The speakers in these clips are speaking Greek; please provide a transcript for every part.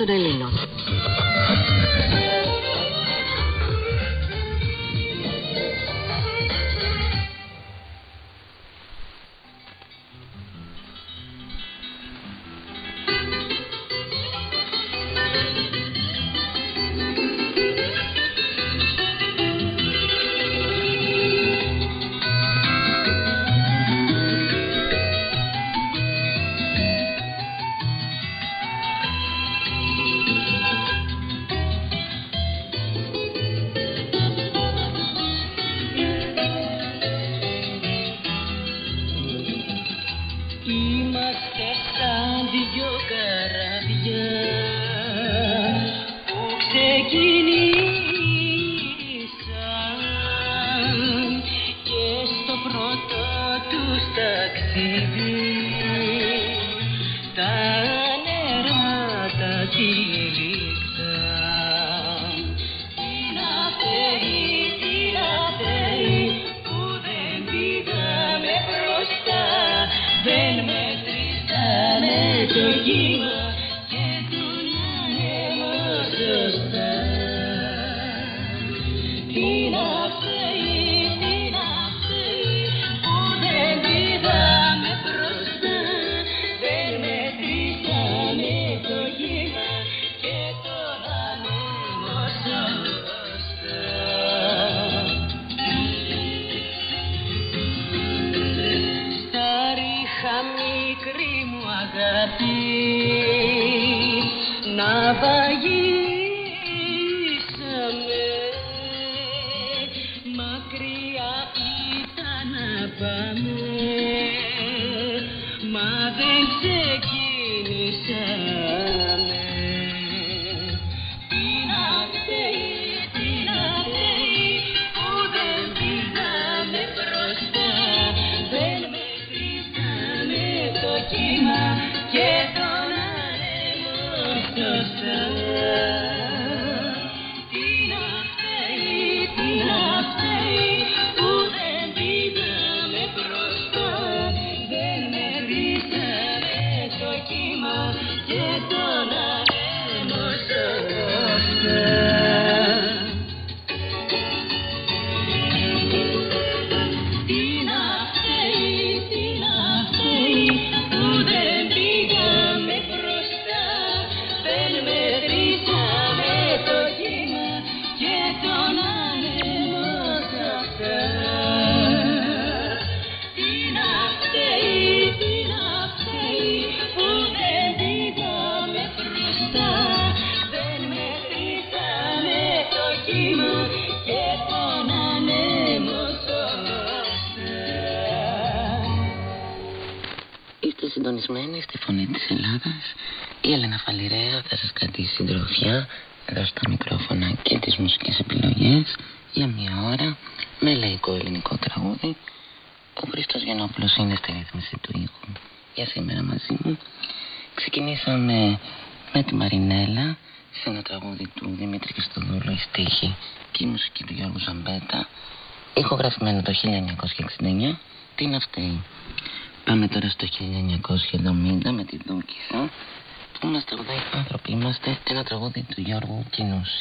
και 1969 τι είναι αυτή; Πάμε τώρα στο 1970 με την Δούκησα. Ε. Είμαστε ουδέοι άνθρωποι, είμαστε ένα τραγούδι του Γιώργου Κινούση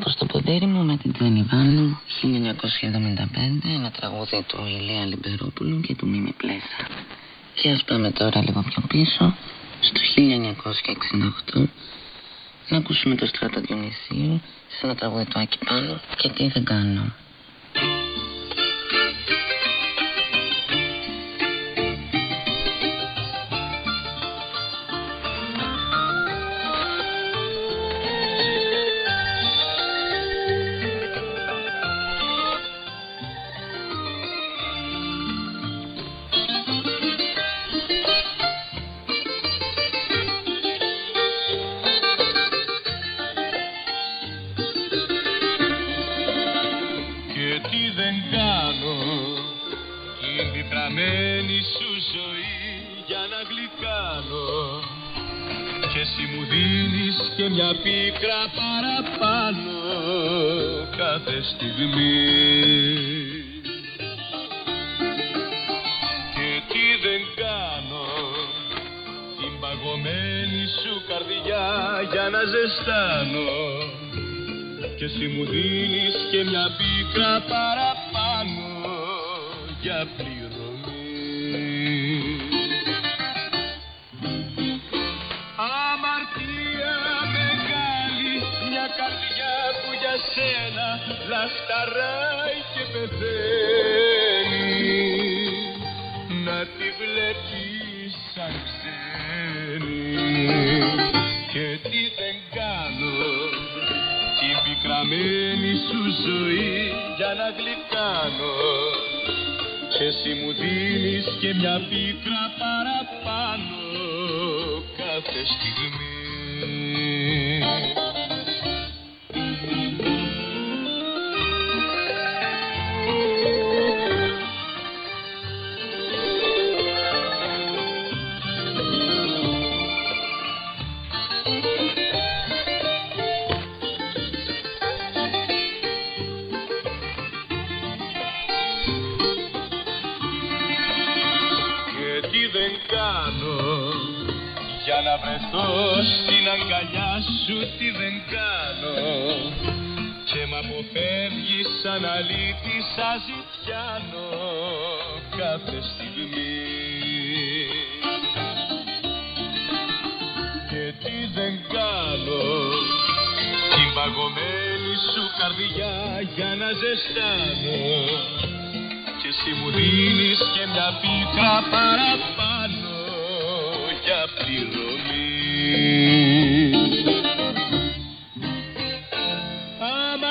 από στο ποτήρι μου με την Τζένι Βάνου 1975 ένα τραγούδι του Ηλία Λιμπερόπουλου και του Μίμη Πλέσα. Και ας πάμε τώρα λίγο πιο πίσω στο 1968 να ακούσουμε το στράτο Διονυσίου σε ένα τραγούδι του Άκη Πάνου. Και τι δεν κάνω.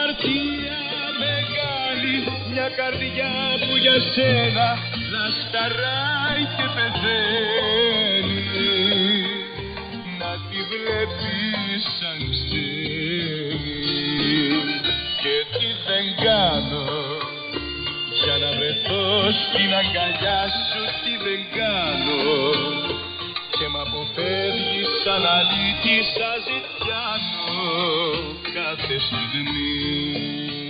Αμαρτία μεγάλη μια καρδιά που για σένα να σταράει και πεθαίνει. Να τη βλέπεις σαν και τι δεν κάνω για να βρεθώ στην αγκαλιά σου τι δεν κάνω. Και μ' αποφεύγεις σαν αλήτη σαν ζητιάνω κάθε στιγμή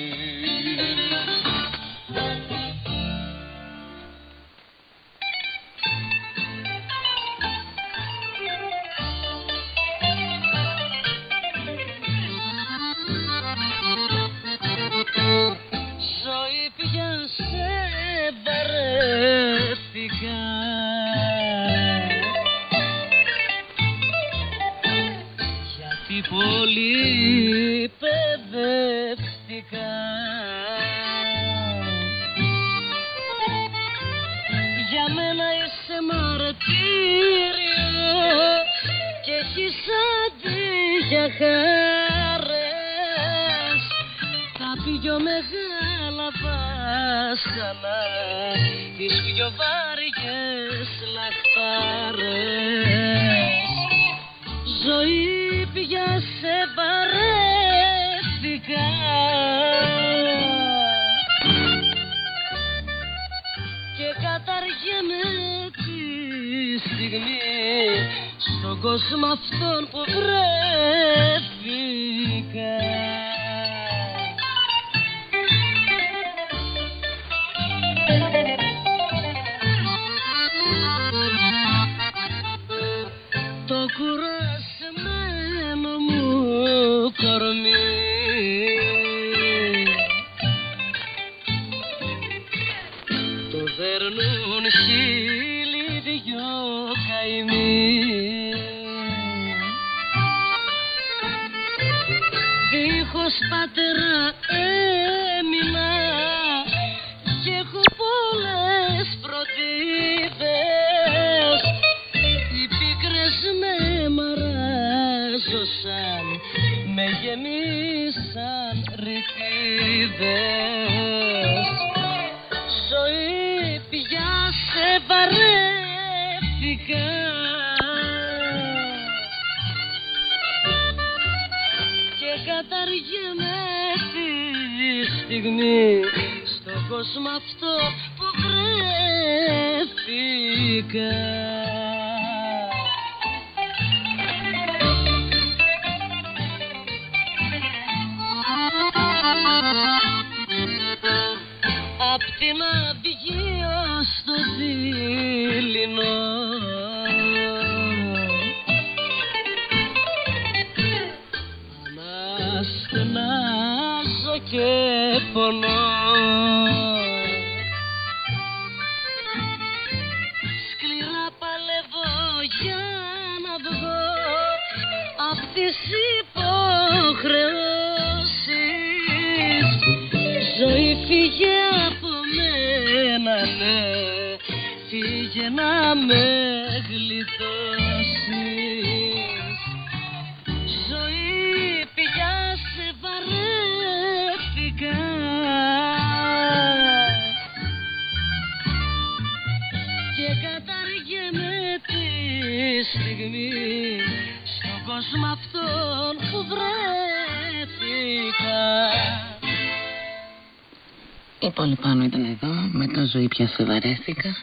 πια σε βαρέθηκα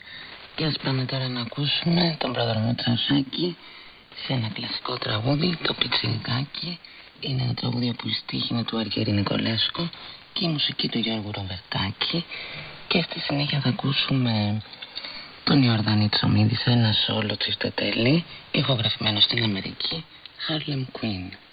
και ας πάμε τώρα να ακούσουμε τον πρόδρομο Τσαουσάκη σε ένα κλασικό τραγούδι, το Πιξιλικάκι. Είναι ένα τραγούδι που η στίχη είναι του Αργέρη Νικολέσκο και η μουσική του Γιώργου Ροβερτάκη. Και στη συνέχεια θα ακούσουμε τον Ιορδάνη Τσομίδης σε ένα σόλο τσιστοτέλη, ηχογραφημένο στην Αμερική, Harlem Queen.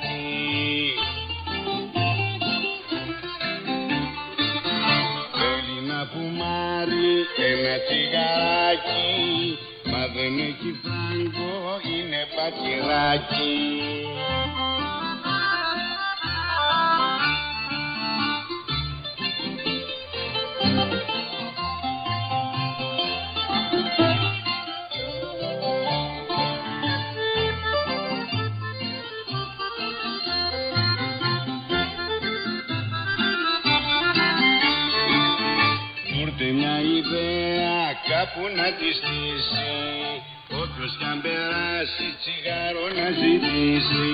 Μπατιεράκι Θέλει να φουμάρει ένα τσιγαράκι Μα δεν έχει φράγκο, είναι πατηράκι. Μου μια ιδέα κάπου να της στήσει Όποιος κι αν περάσει τσιγάρο να ζητήσει.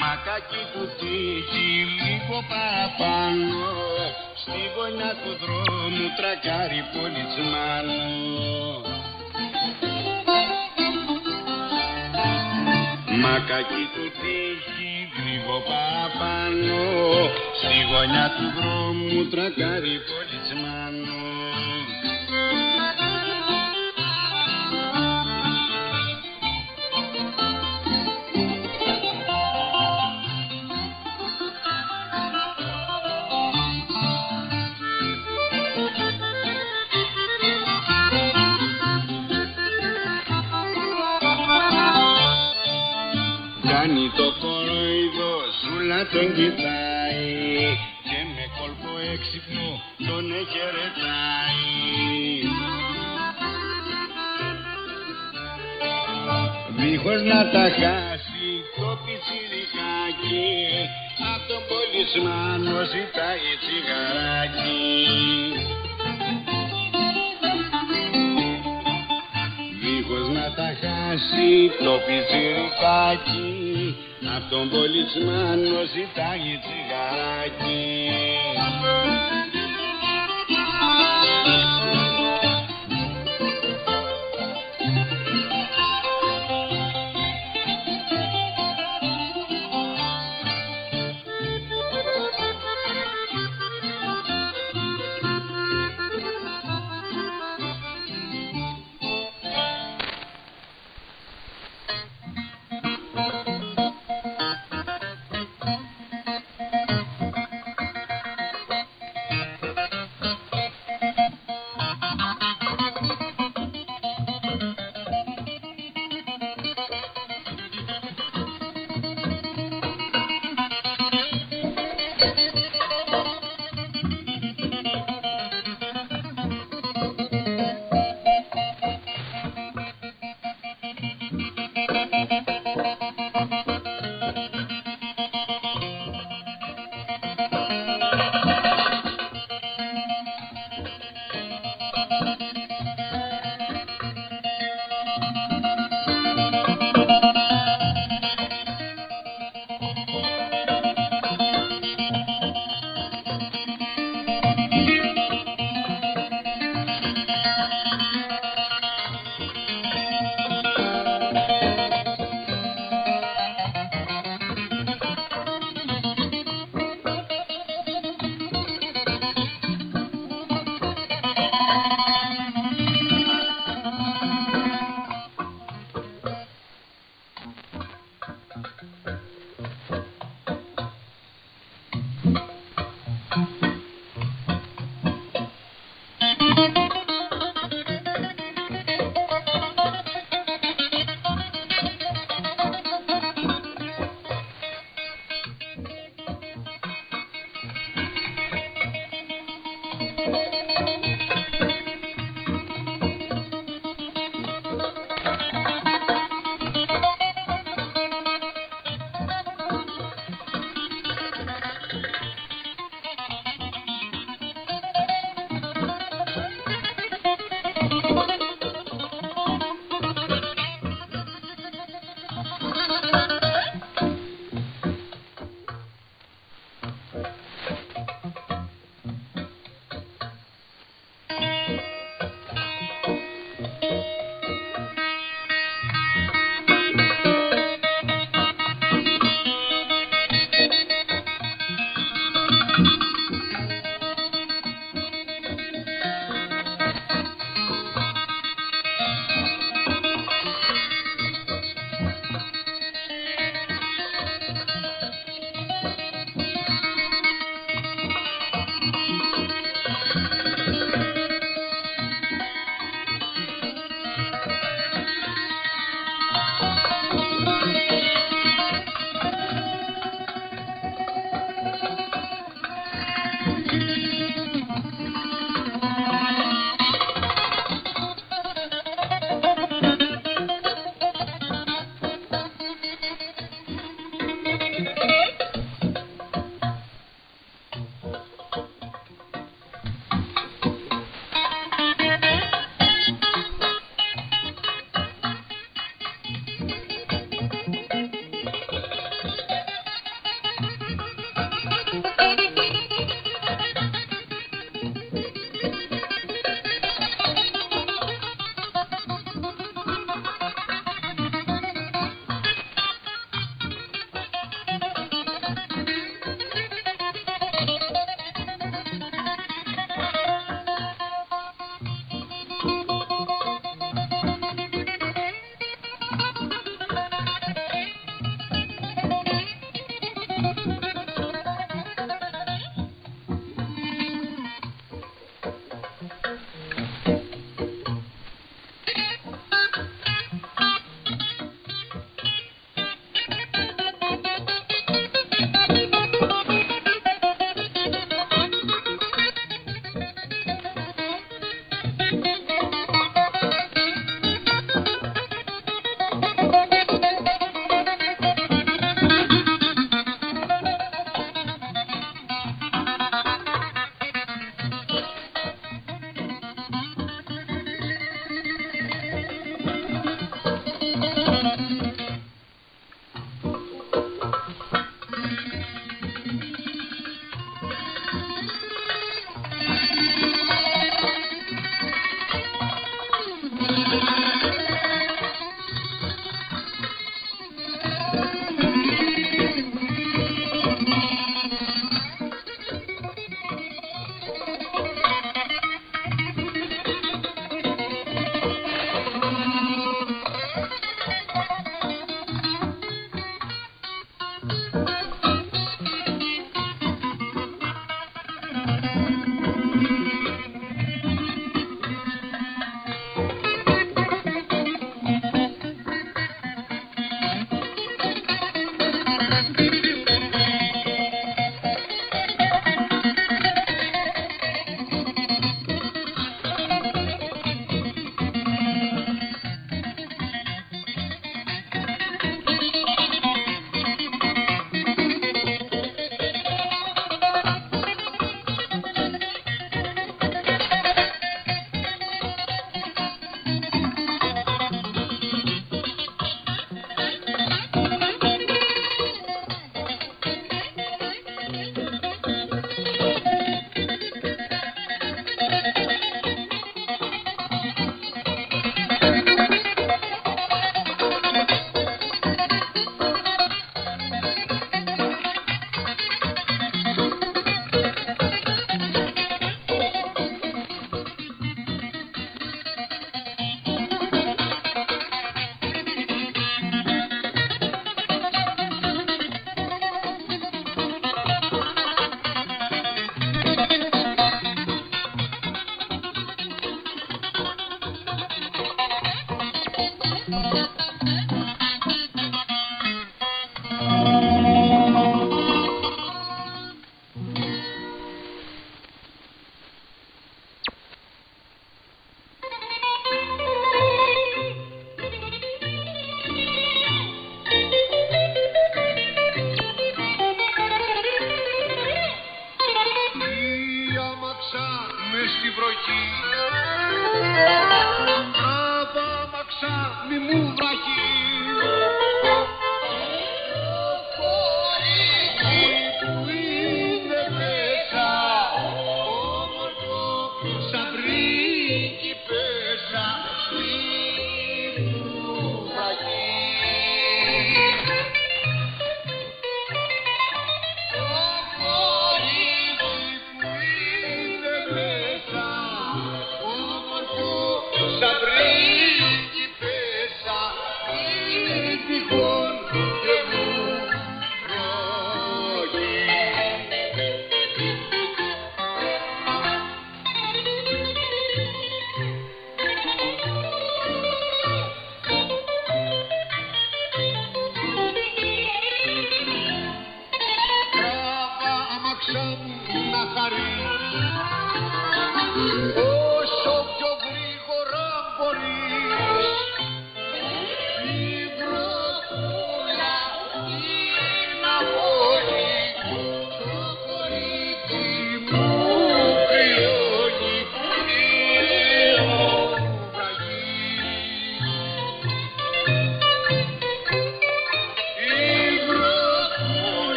Μακάκι του τύχει λίγο παραπάνω Στη γωνιά του δρόμου τρακάρει πολιτσμάνο Μακάκι του τύχει λίγο παραπάνω Στη γωνιά του δρόμου τρακάρει πολιτσμάνο Κάνει το κοροϊδό σούλα τον κοιτάει και με κόλπο έξυπνο τον εχαιρετάει. Δίχως να τα χάσει το πιτσιρικάκι απ' τον πολισμάνο ζητάει τσιγαράκι. Δίχως να τα χάσει το πιτσιρικάκι Απ' τον πολισμάνο ζητάει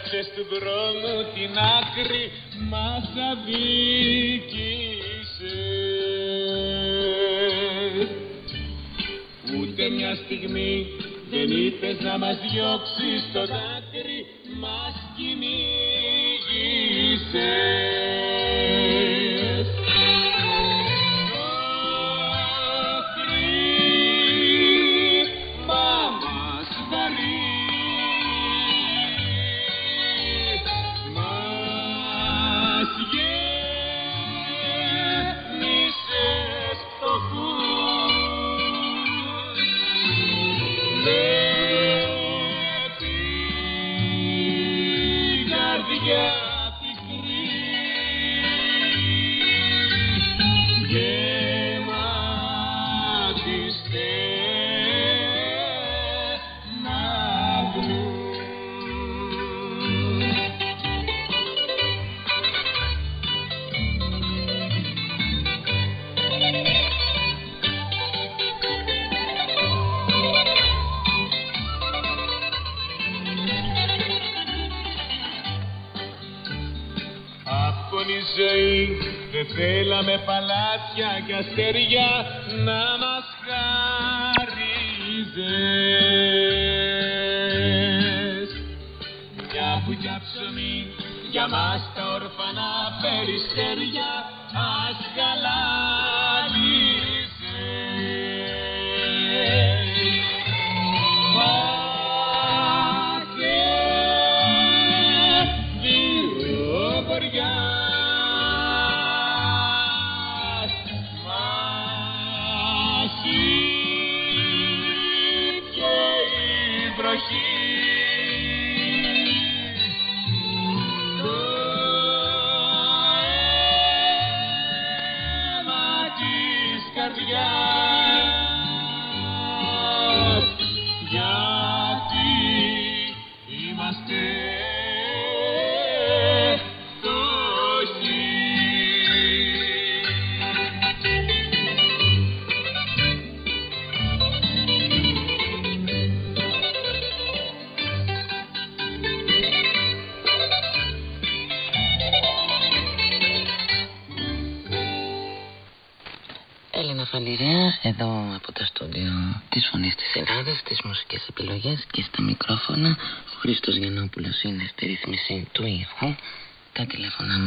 Μας πέταξε του δρόμου την άκρη Μας αδίκησες. Ούτε μια στιγμή δεν είπες να μας διώξεις το δάκρυ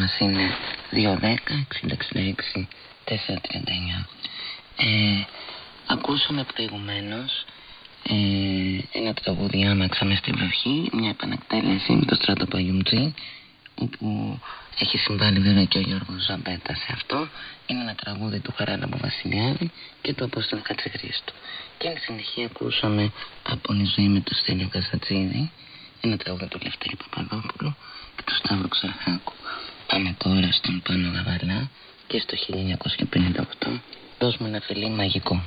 μας είναι 210-666-439. Ε, ακούσαμε προηγουμένως ε, ένα τραγούδι «Άμαξα μες στην βροχή», μια επανακτέλεση με το στράτο Παγιουμτζή, όπου έχει συμβάλει βέβαια και ο Γιώργος Ζαμπέτα σε αυτό. Είναι ένα τραγούδι του Χαράλαμπο Βασιλιάδη και του Απόστολου Κατσεχρίστου. Και εν συνεχεία ακούσαμε από η ζωή με το Στέλιο Κασατζίδη, ένα τραγούδι του Λευτέρη Παπαδόπουλου και του Σταύρου Ξαρχάκου. Πάμε τώρα στον Πάνο Γαβαλά και στο 1958 δώσουμε ένα φιλί μαγικό.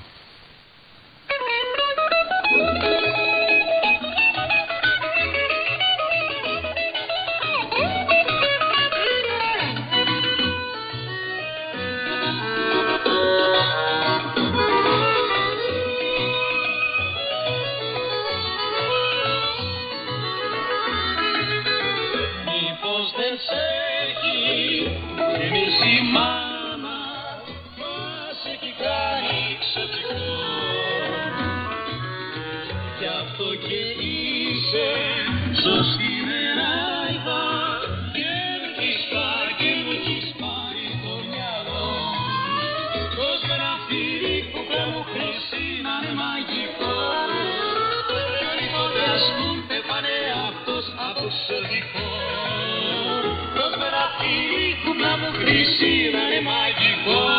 Τραγουδιά και με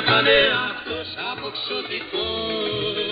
καρδιά πέρασα κοντά σας τόσα βραδιά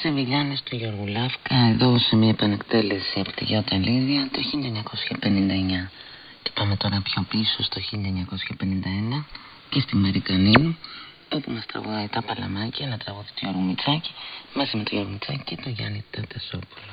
Οι Σεβιλιάνες του Γιώργου Λάφκα εδώ σε μια επανεκτέλεση από τη Γιώτα Λίδια το 1959 και πάμε τώρα πιο πίσω στο 1951 και στη Μερικανίνου όπου μας τραγουδάει τα παλαμάκια ένα τραγούδι του Γιώργου Μητσάκη μαζί με τον Γιώργο Μητσάκη και τον Γιάννη Τατασόπουλο.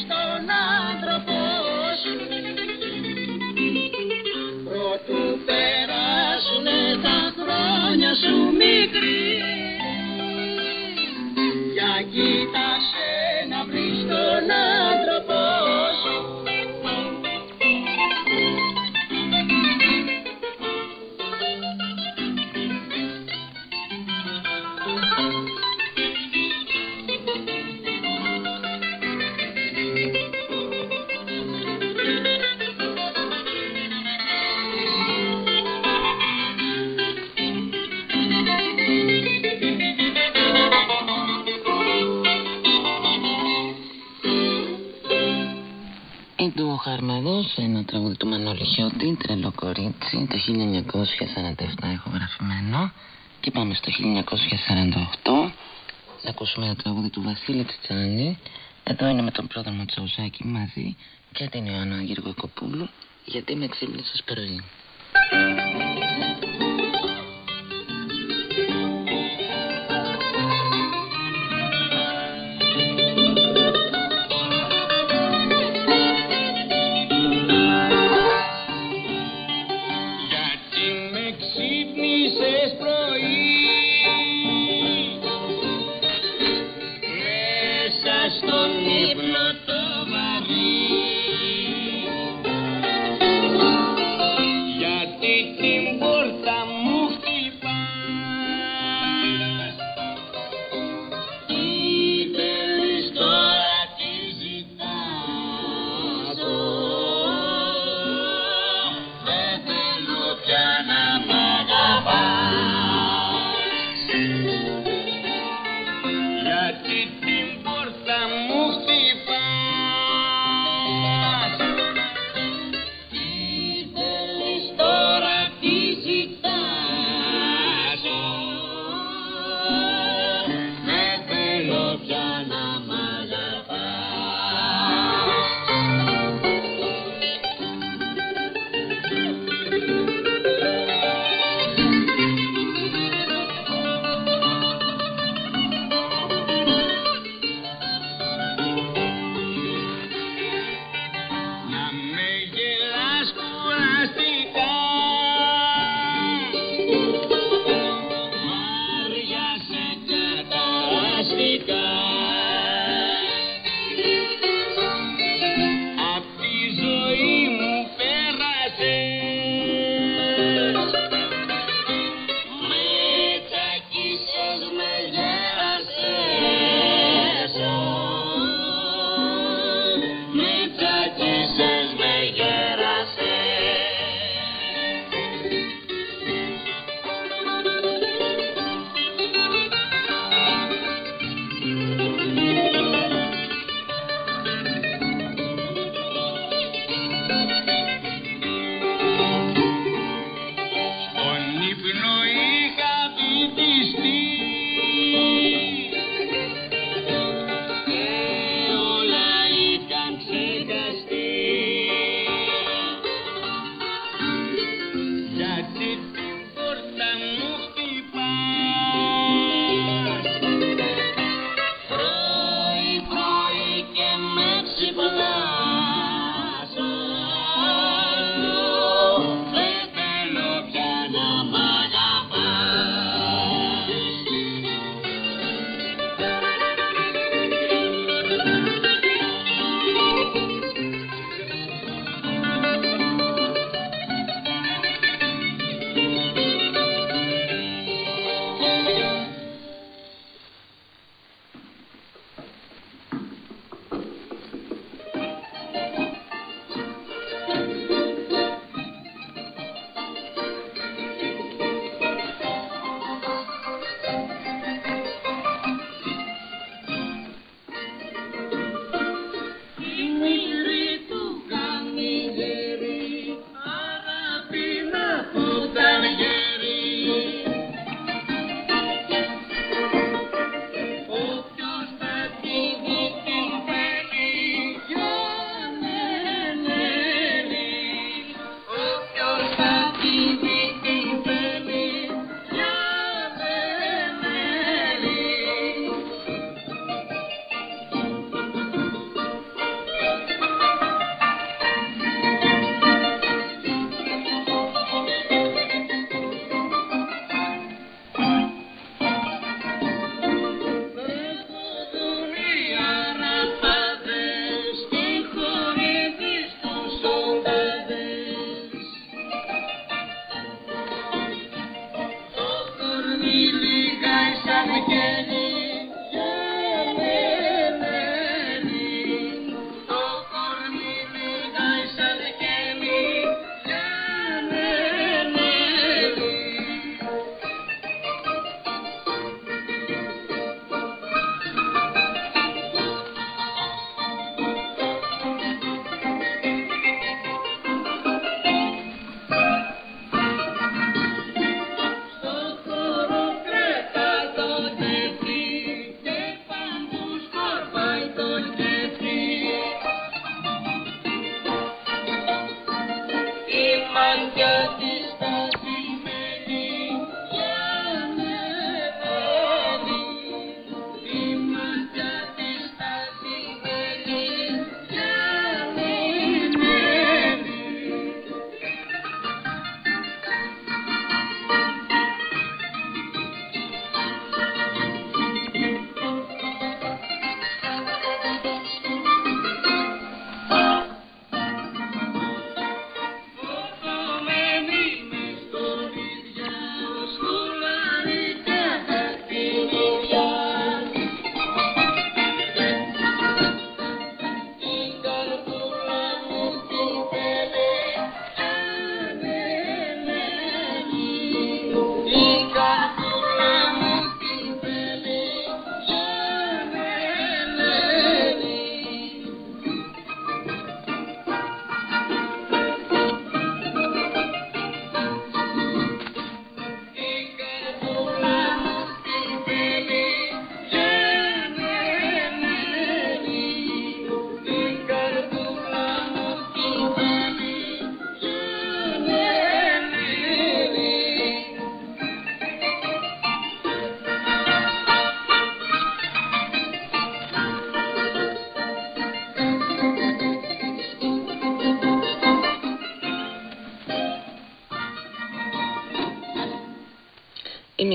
στον άνθρωπο σου. Προτού περάσουνε τα χρόνια σου μικρή, για κοίτα ένα τραγούδι του Μανώλη Χιώτη, τρελό κορίτσι, το 1947 έχω γραφημένο. Και πάμε στο 1948 να ακούσουμε ένα τραγούδι του Βασίλη Τσιτσάνη. Εδώ είναι με τον πρόδρομο Τσαουζάκη μαζί. Και την Ιωάννα Γεργοκοπούλου γιατί με ξύπνησες πρωί.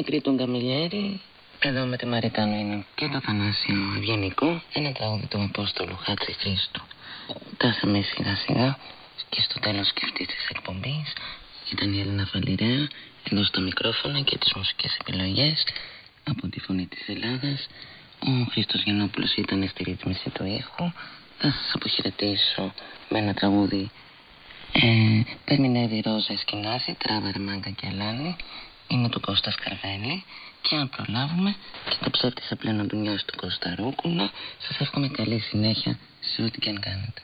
Μικρή του Γκαμιλιέρη, εδώ με τη Μαριτάνο είναι. Και το Θανάσιο Ευγενικό, ένα τραγούδι του Απόστολου Χάτση Χρήστου. Φτάσαμε σιγά σιγά και στο τέλος και αυτής της εκπομπής ήταν η Έλληνα Φαλιρέα εδώ στο μικρόφωνο και τις μουσικές επιλογές. Από τη Φωνή της Ελλάδας. Ο Χρήστος Γεννόπουλος ήταν στη ρύθμιση του ήχου. Θα σας αποχαιρετήσω με ένα τραγούδι. Ε, Περμηνεύει Ρόζα Εσκινάζη, Τράβερ Μάγκα και Αλάνη είναι του Κώστας Σκαρβέλη και αν προλάβουμε και το ψεύτησα πλέον να του του Κώστα Ρούκουνα σας εύχομαι καλή συνέχεια σε ό,τι και αν κάνετε.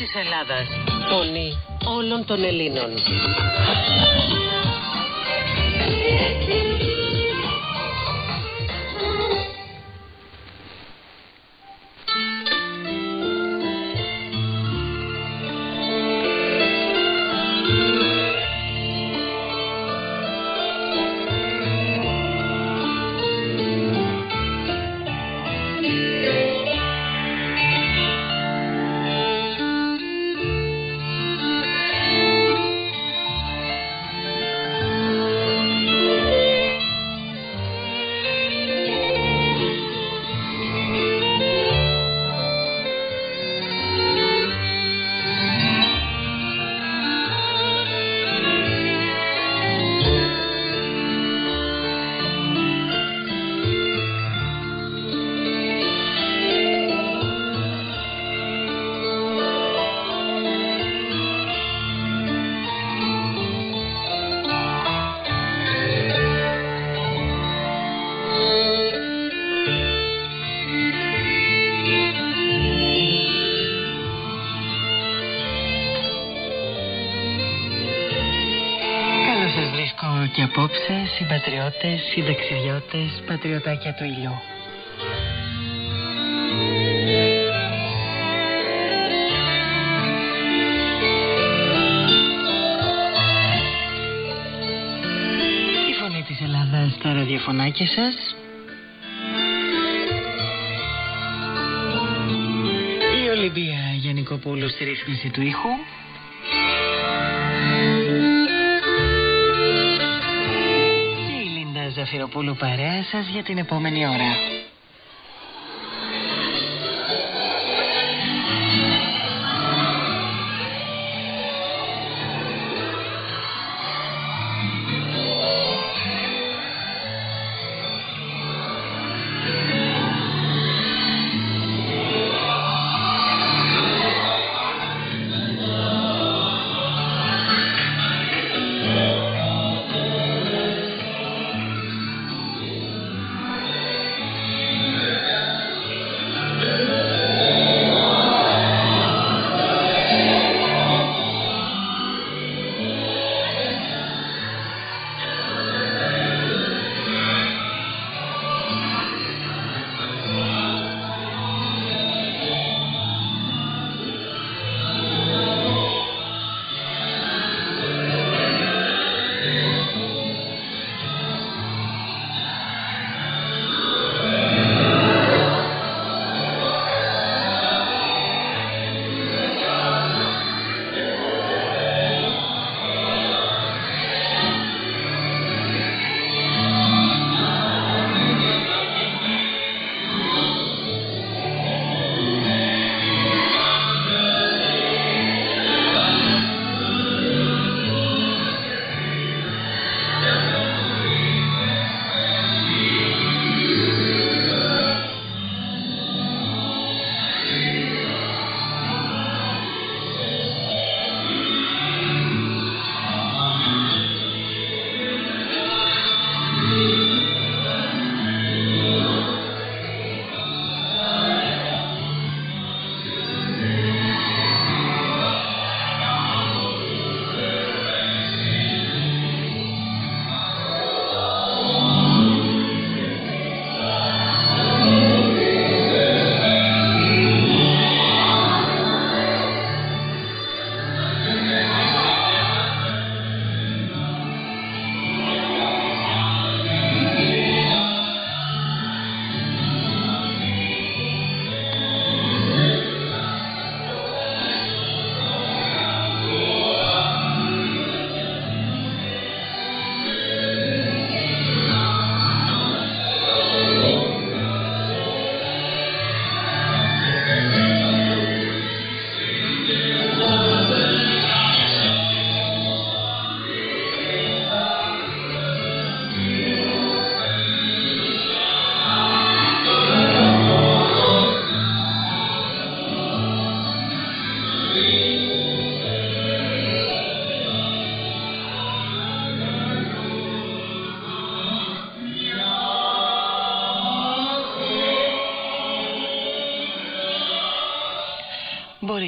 Ελλάδας. Φωνή όλων των Ελλήνων. Συμπατριώτες, συνταξιδιώτες, πατριωτάκια του ήλιου. Η φωνή της Ελλάδας στα ραδιοφωνάκια σας. Η Ολυμπία Γιαννικοπούλου στη ρύθμιση του ήχου. Ζαφυροπούλου παρέα σας για την επόμενη ώρα.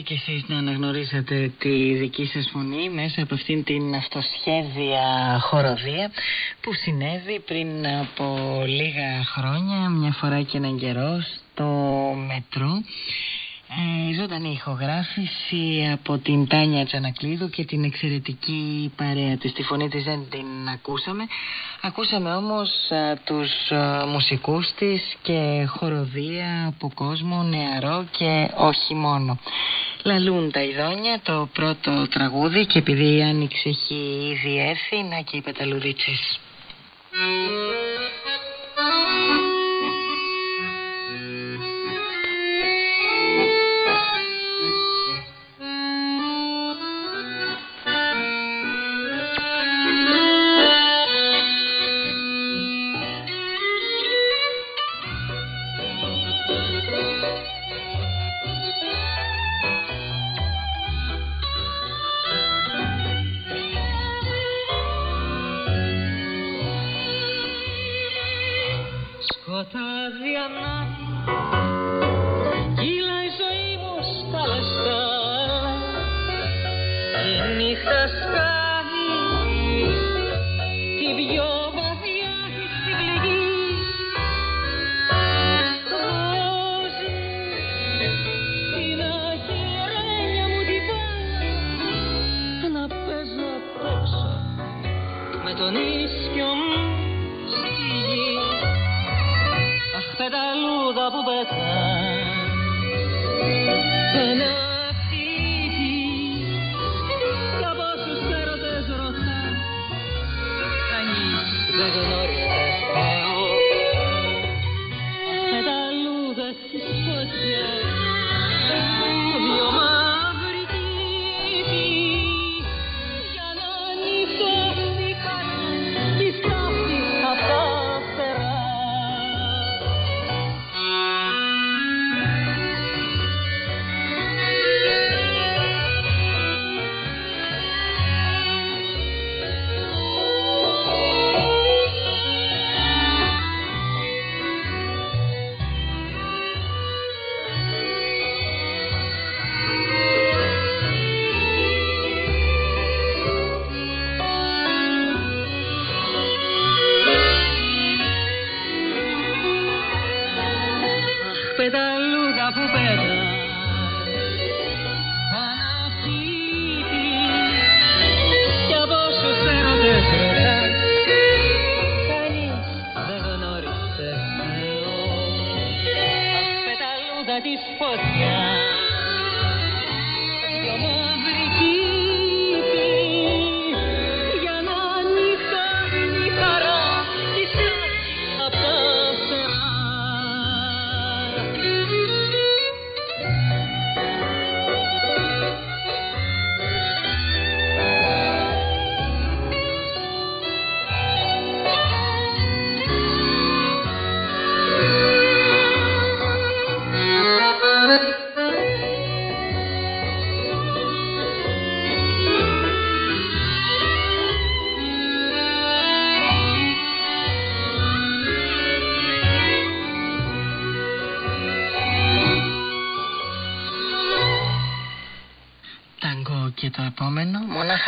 Κι εσείς να αναγνωρίσετε τη δική σας φωνή μέσα από αυτήν την αυτοσχέδια χοροδία που συνέβη πριν από λίγα χρόνια, μια φορά και έναν καιρό στο μετρό ε, ζωντανή ηχογράφηση από την Τάνια Τζανακλείδου και την εξαιρετική παρέα της. Τη φωνή της δεν την ακούσαμε. Ακούσαμε όμως α, τους α, μουσικούς της και χοροδία από κόσμο νεαρό και όχι μόνο. Λαλούν τα ειδόνια το πρώτο τραγούδι και επειδή η Άνοιξη έχει ήδη έρθει να και οι πεταλουδίτσες.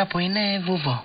Που είναι βουβό.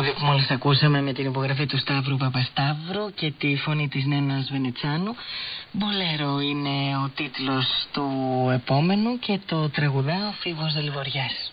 τραγούδι που μόλις ακούσαμε με την υπογραφή του Σταύρου Παπασταύρου και τη φωνή της Νένας Βενετσάνου. Μπολέρο είναι ο τίτλος του επόμενου και το τραγουδά ο Φίβος Δελιβοριάς.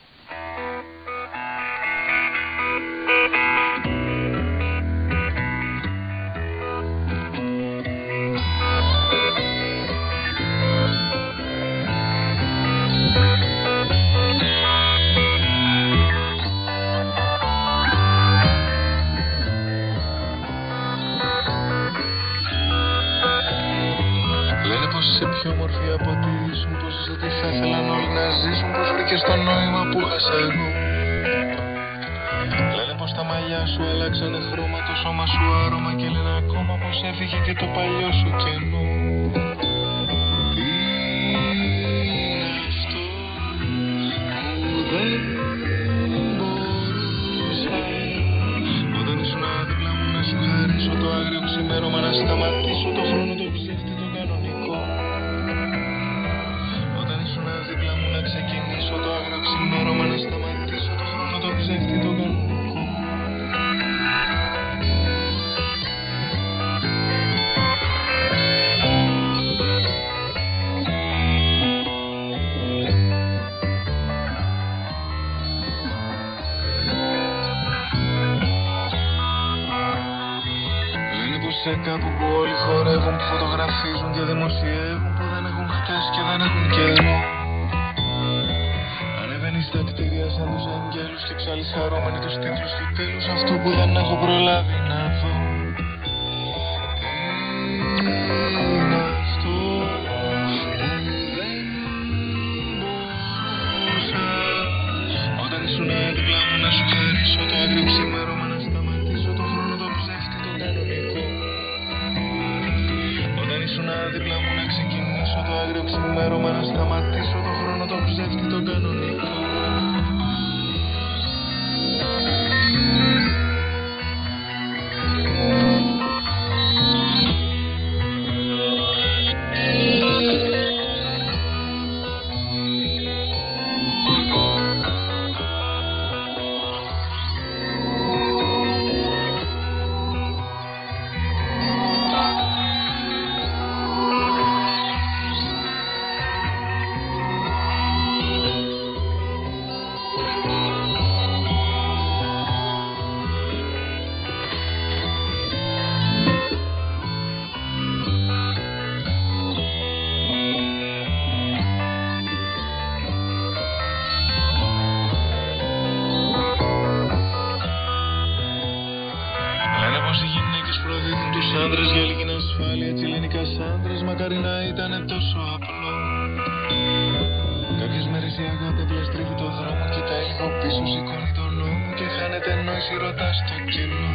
γίνεται νόηση ρωτάς το κοινό.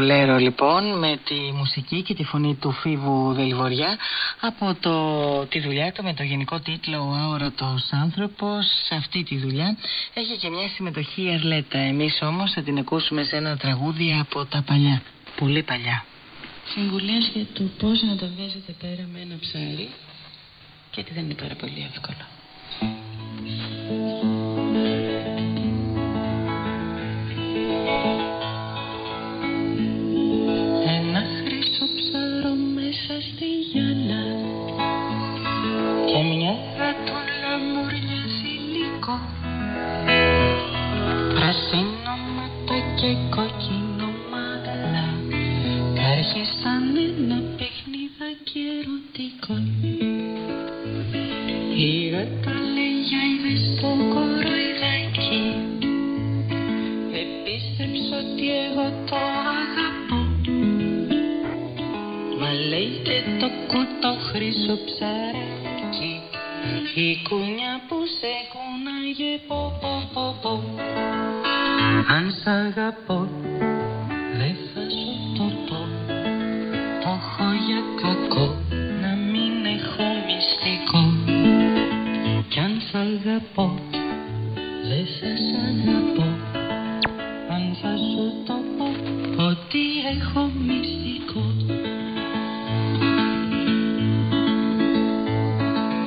Μπολέρο λοιπόν με τη μουσική και τη φωνή του Φίβου Δελιβοριά από το, τη δουλειά του με το γενικό τίτλο «Ο αόρατος άνθρωπος». Σε αυτή τη δουλειά έχει και μια συμμετοχή η Αρλέτα. Εμείς όμως θα την ακούσουμε σε ένα τραγούδι από τα παλιά, πολύ παλιά. Συμβουλές για το πώς να το βάζετε πέρα με ένα ψάρι και ότι δεν είναι πάρα πολύ εύκολο. Πράσινο μάτα και κόκκινο μάλα κι άρχισαν ένα παιχνιδάκι ερωτικό. Η γάτα λέει για είδες το κοροϊδάκι δεν πίστεψα ότι εγώ το αγαπώ Μα λέει και το κουτό χρυσό ψαράκι Η κούνια Αν σ' αγαπώ δεν θα σου το πω. Το έχω για κακό να μην έχω μυστικό. Κι αν σ' αγαπώ δεν θα σ' αγαπώ. Αν θα σου το πω ότι έχω μυστικό.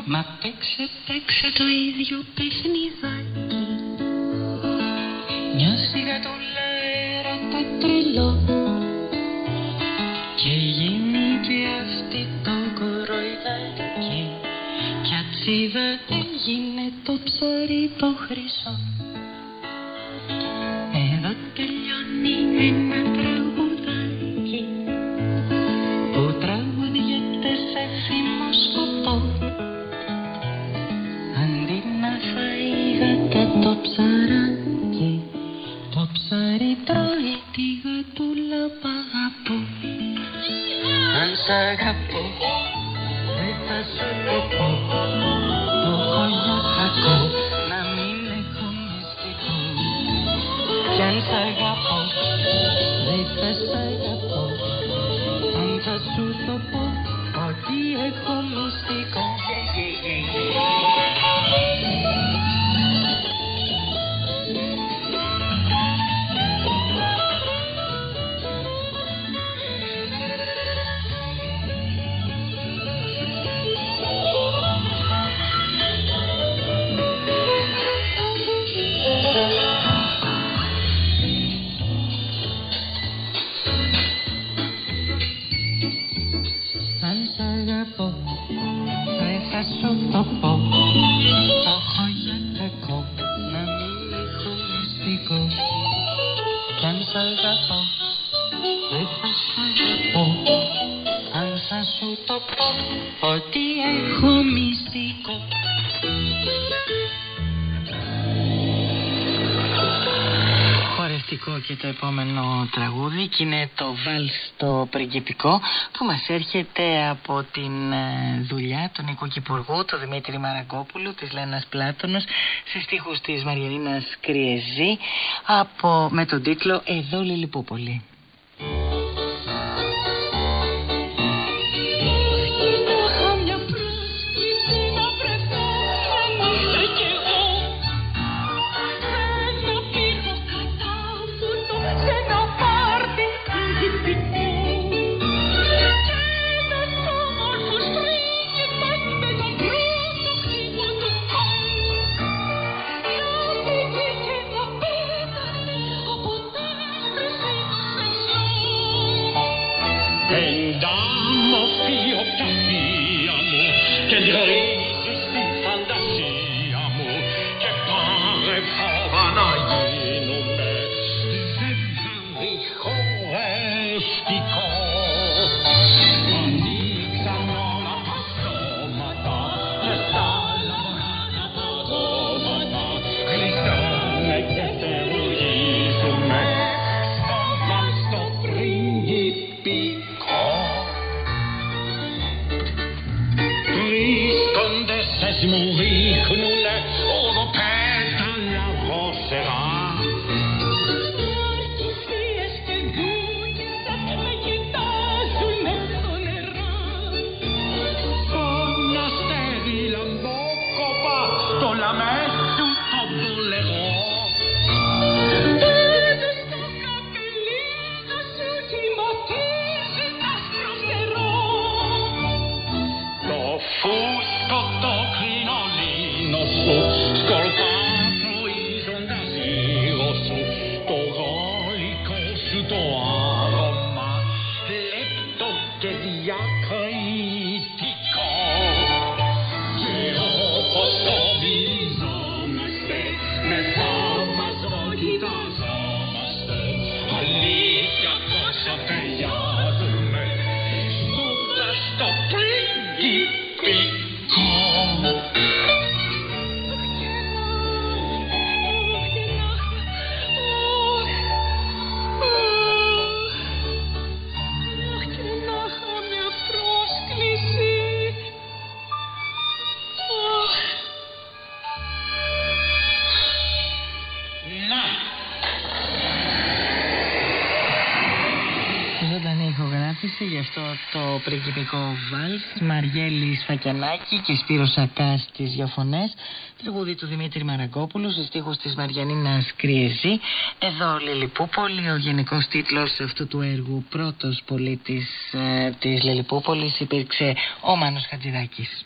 Μα παίξε παίξε το τραγούδι και είναι το βάλς το πριγκιπικό που μας έρχεται από την ε, δουλειά του νοικοκυπουργού του Δημήτρη Μαραγκόπουλου της Λένας Πλάτωνος σε στίχους της Μαριανίνας Κριεζή από, με τον τίτλο «Εδώ Λιλιπούπολη». Το πριγκιπικό βάλς Μαριέλη Σφακιανάκη και Σπύρος Σακάς στις δυο φωνές τραγούδι του Δημήτρη Μαραγκόπουλου στους στίχους της Μαριανίνας Κριεζή εδώ Λιλιπούπολη ο γενικός τίτλος αυτού του έργου πρώτος πολίτης ε, της Λιλιπούπολης υπήρξε ο Μάνος Χατζηδάκης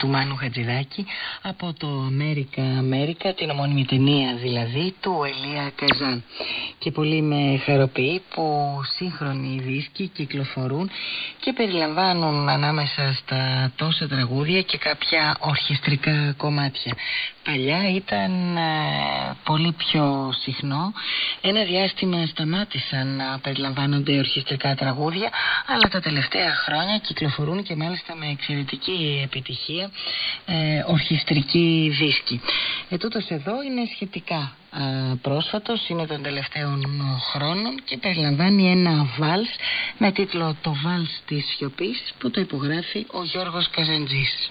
του Μάνου Χατζηδάκη από το Αμέρικα Αμέρικα, την ομώνυμη ταινία δηλαδή του Ελία Καζάν. Και πολύ με χαροποιεί που σύγχρονοι δίσκοι κυκλοφορούν και περιλαμβάνουν ανάμεσα στα τόσα τραγούδια και κάποια ορχιστρικά κομμάτια. Παλιά ήταν ε, πολύ πιο συχνό. Ένα διάστημα σταμάτησαν να περιλαμβάνονται ορχιστρικά τραγούδια, αλλά τα τελευταία χρόνια κυκλοφορούν και μάλιστα με εξαιρετική επιτυχία ε, ορχιστρική δίσκη. Ετούτος εδώ είναι σχετικά ε, πρόσφατος, είναι των τελευταίων χρόνων και περιλαμβάνει ένα βάλς με τίτλο «Το βάλς της σιωπής» που το υπογράφει ο Γιώργος Καζαντζής.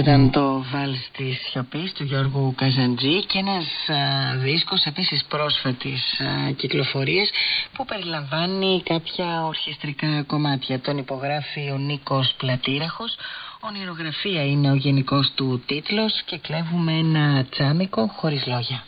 Ήταν το Βάλς της Σιωπής του Γιώργου Καζαντζή και ένας α, δίσκος επίσης πρόσφατης α, κυκλοφορίας που περιλαμβάνει κάποια ορχιστρικά κομμάτια. Τον υπογράφει ο Νίκος Πλατήραχος, ονειρογραφία είναι ο γενικός του τίτλος και κλέβουμε ένα τσάμικο χωρίς λόγια.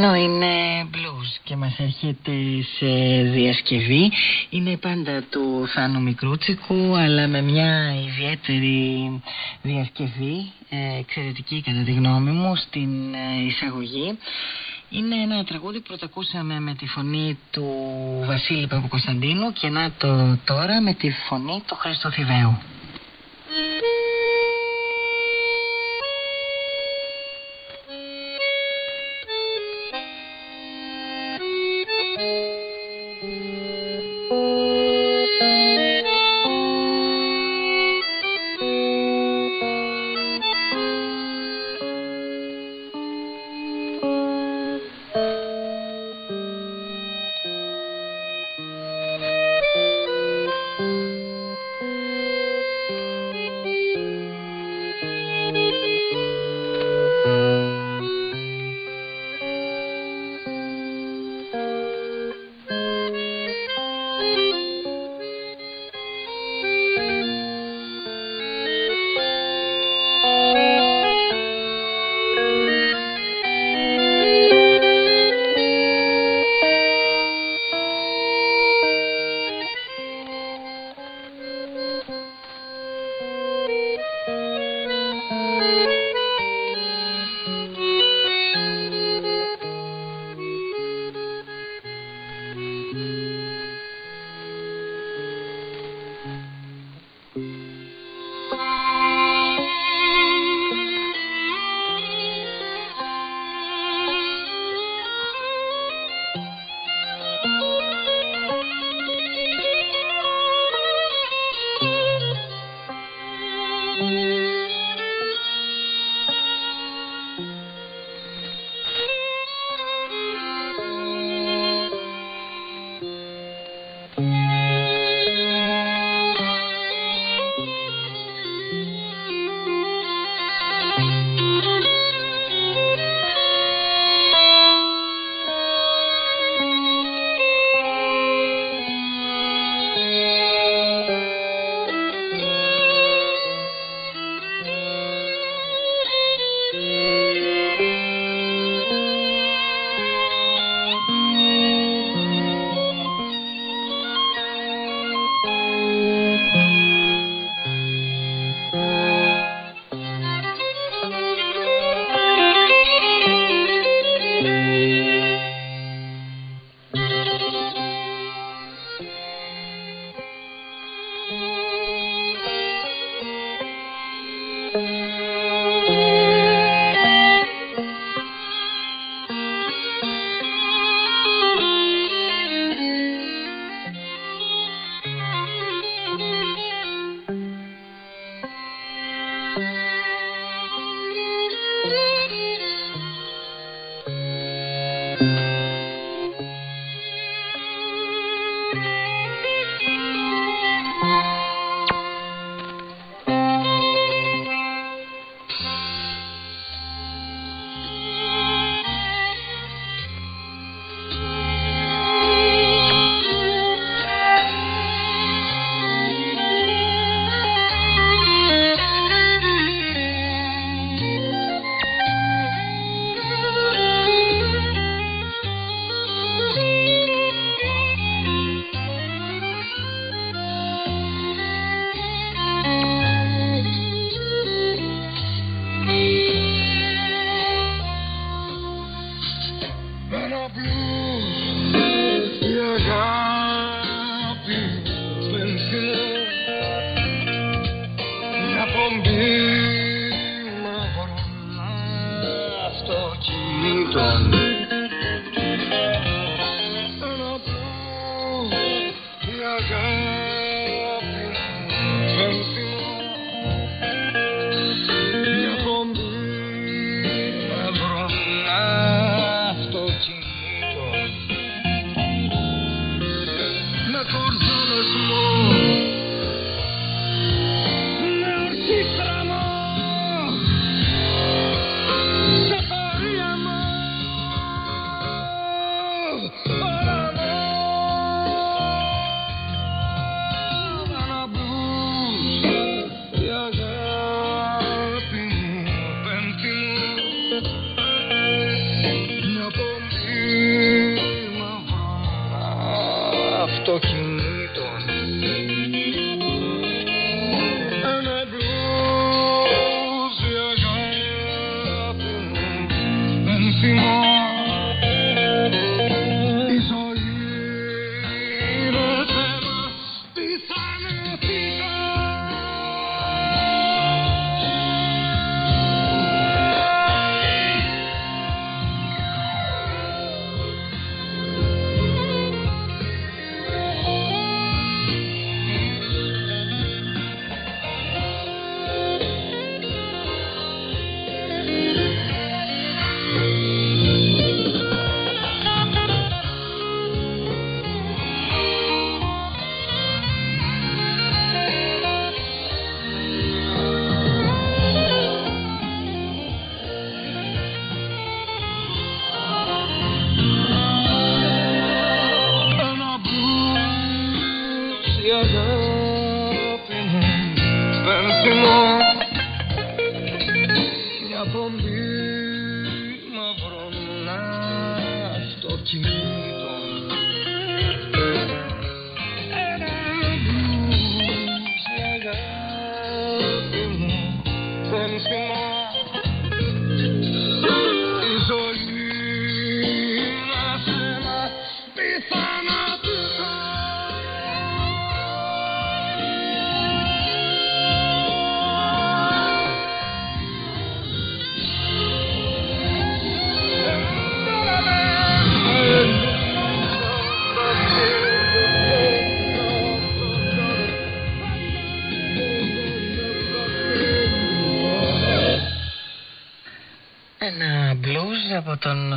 Επόμενο είναι blues και μας έρχεται σε διασκευή. Είναι πάντα του Θάνου Μικρούτσικου αλλά με μια ιδιαίτερη διασκευή, ε, εξαιρετική κατά τη γνώμη μου, στην ε, εισαγωγή. Είναι ένα τραγούδι που το ακούσαμε με τη φωνή του Βασίλη Παπακοσταντίνου και να το τώρα με τη φωνή του Χρήστο Θηβαίου.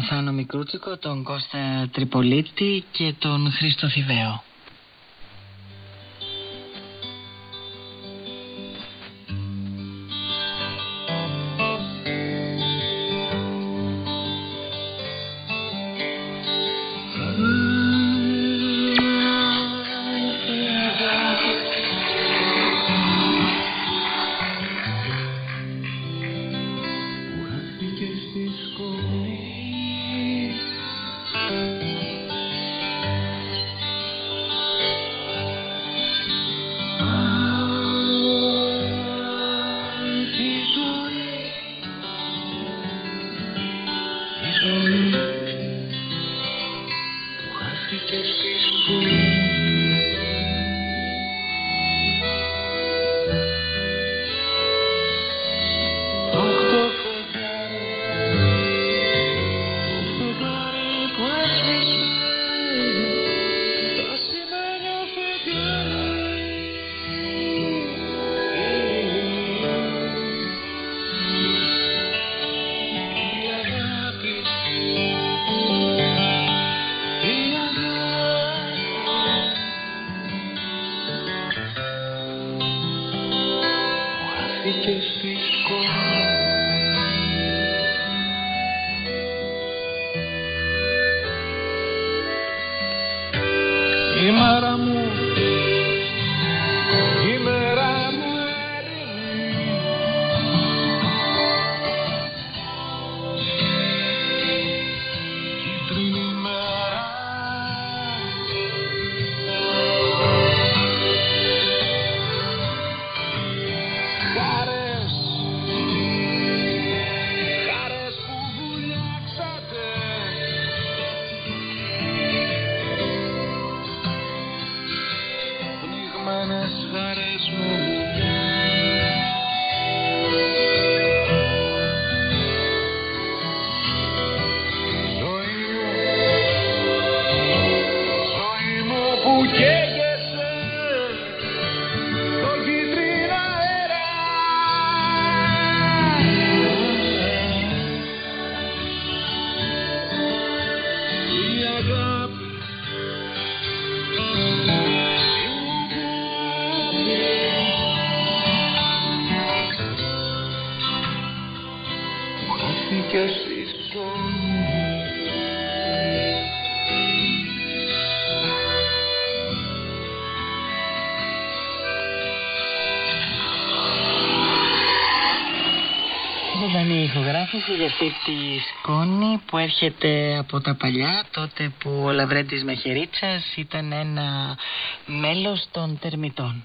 Θάνο Μικρούτσικο, τον Κώστα Τριπολίτη και τον Χρήστο Θηβαίο. Ηχογράφηση για αυτή τη σκόνη που έρχεται από τα παλιά, τότε που ο Λαβρέντης Μεχερίτσας ήταν ένα μέλος των τερμητών.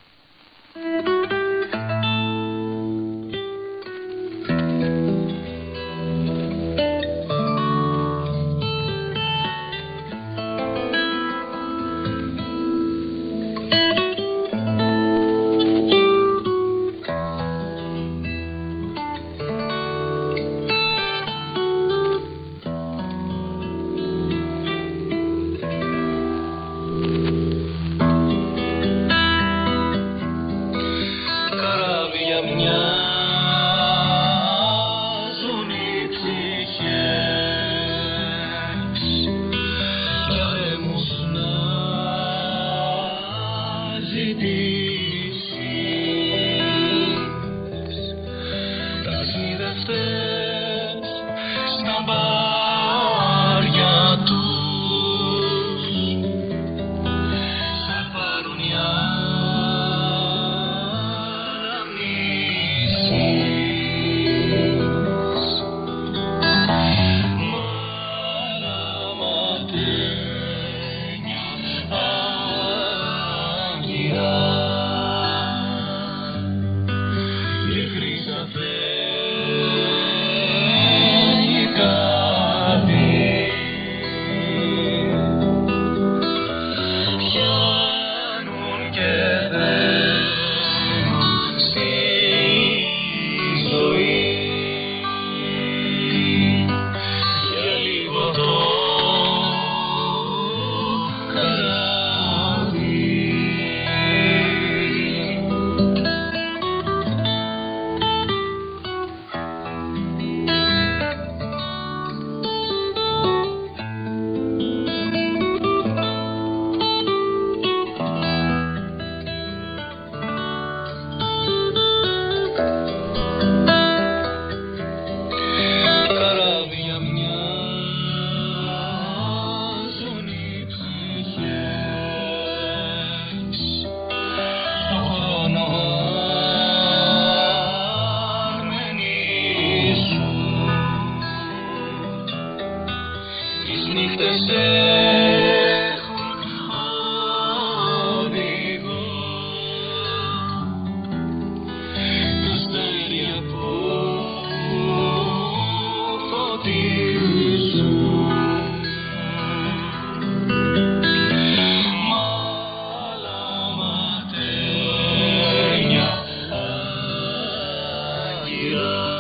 Yeah.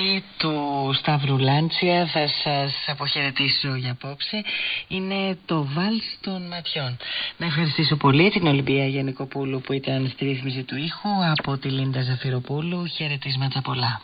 Κομμάτι του Σταύρου Λάντσια θα σας αποχαιρετήσω για απόψε. Είναι το Βάλς των Ματιών. Να ευχαριστήσω πολύ την Ολυμπία Γενικοπούλου που ήταν στη ρύθμιση του ήχου από τη Λίντα Ζαφυροπούλου. Χαιρετίσματα πολλά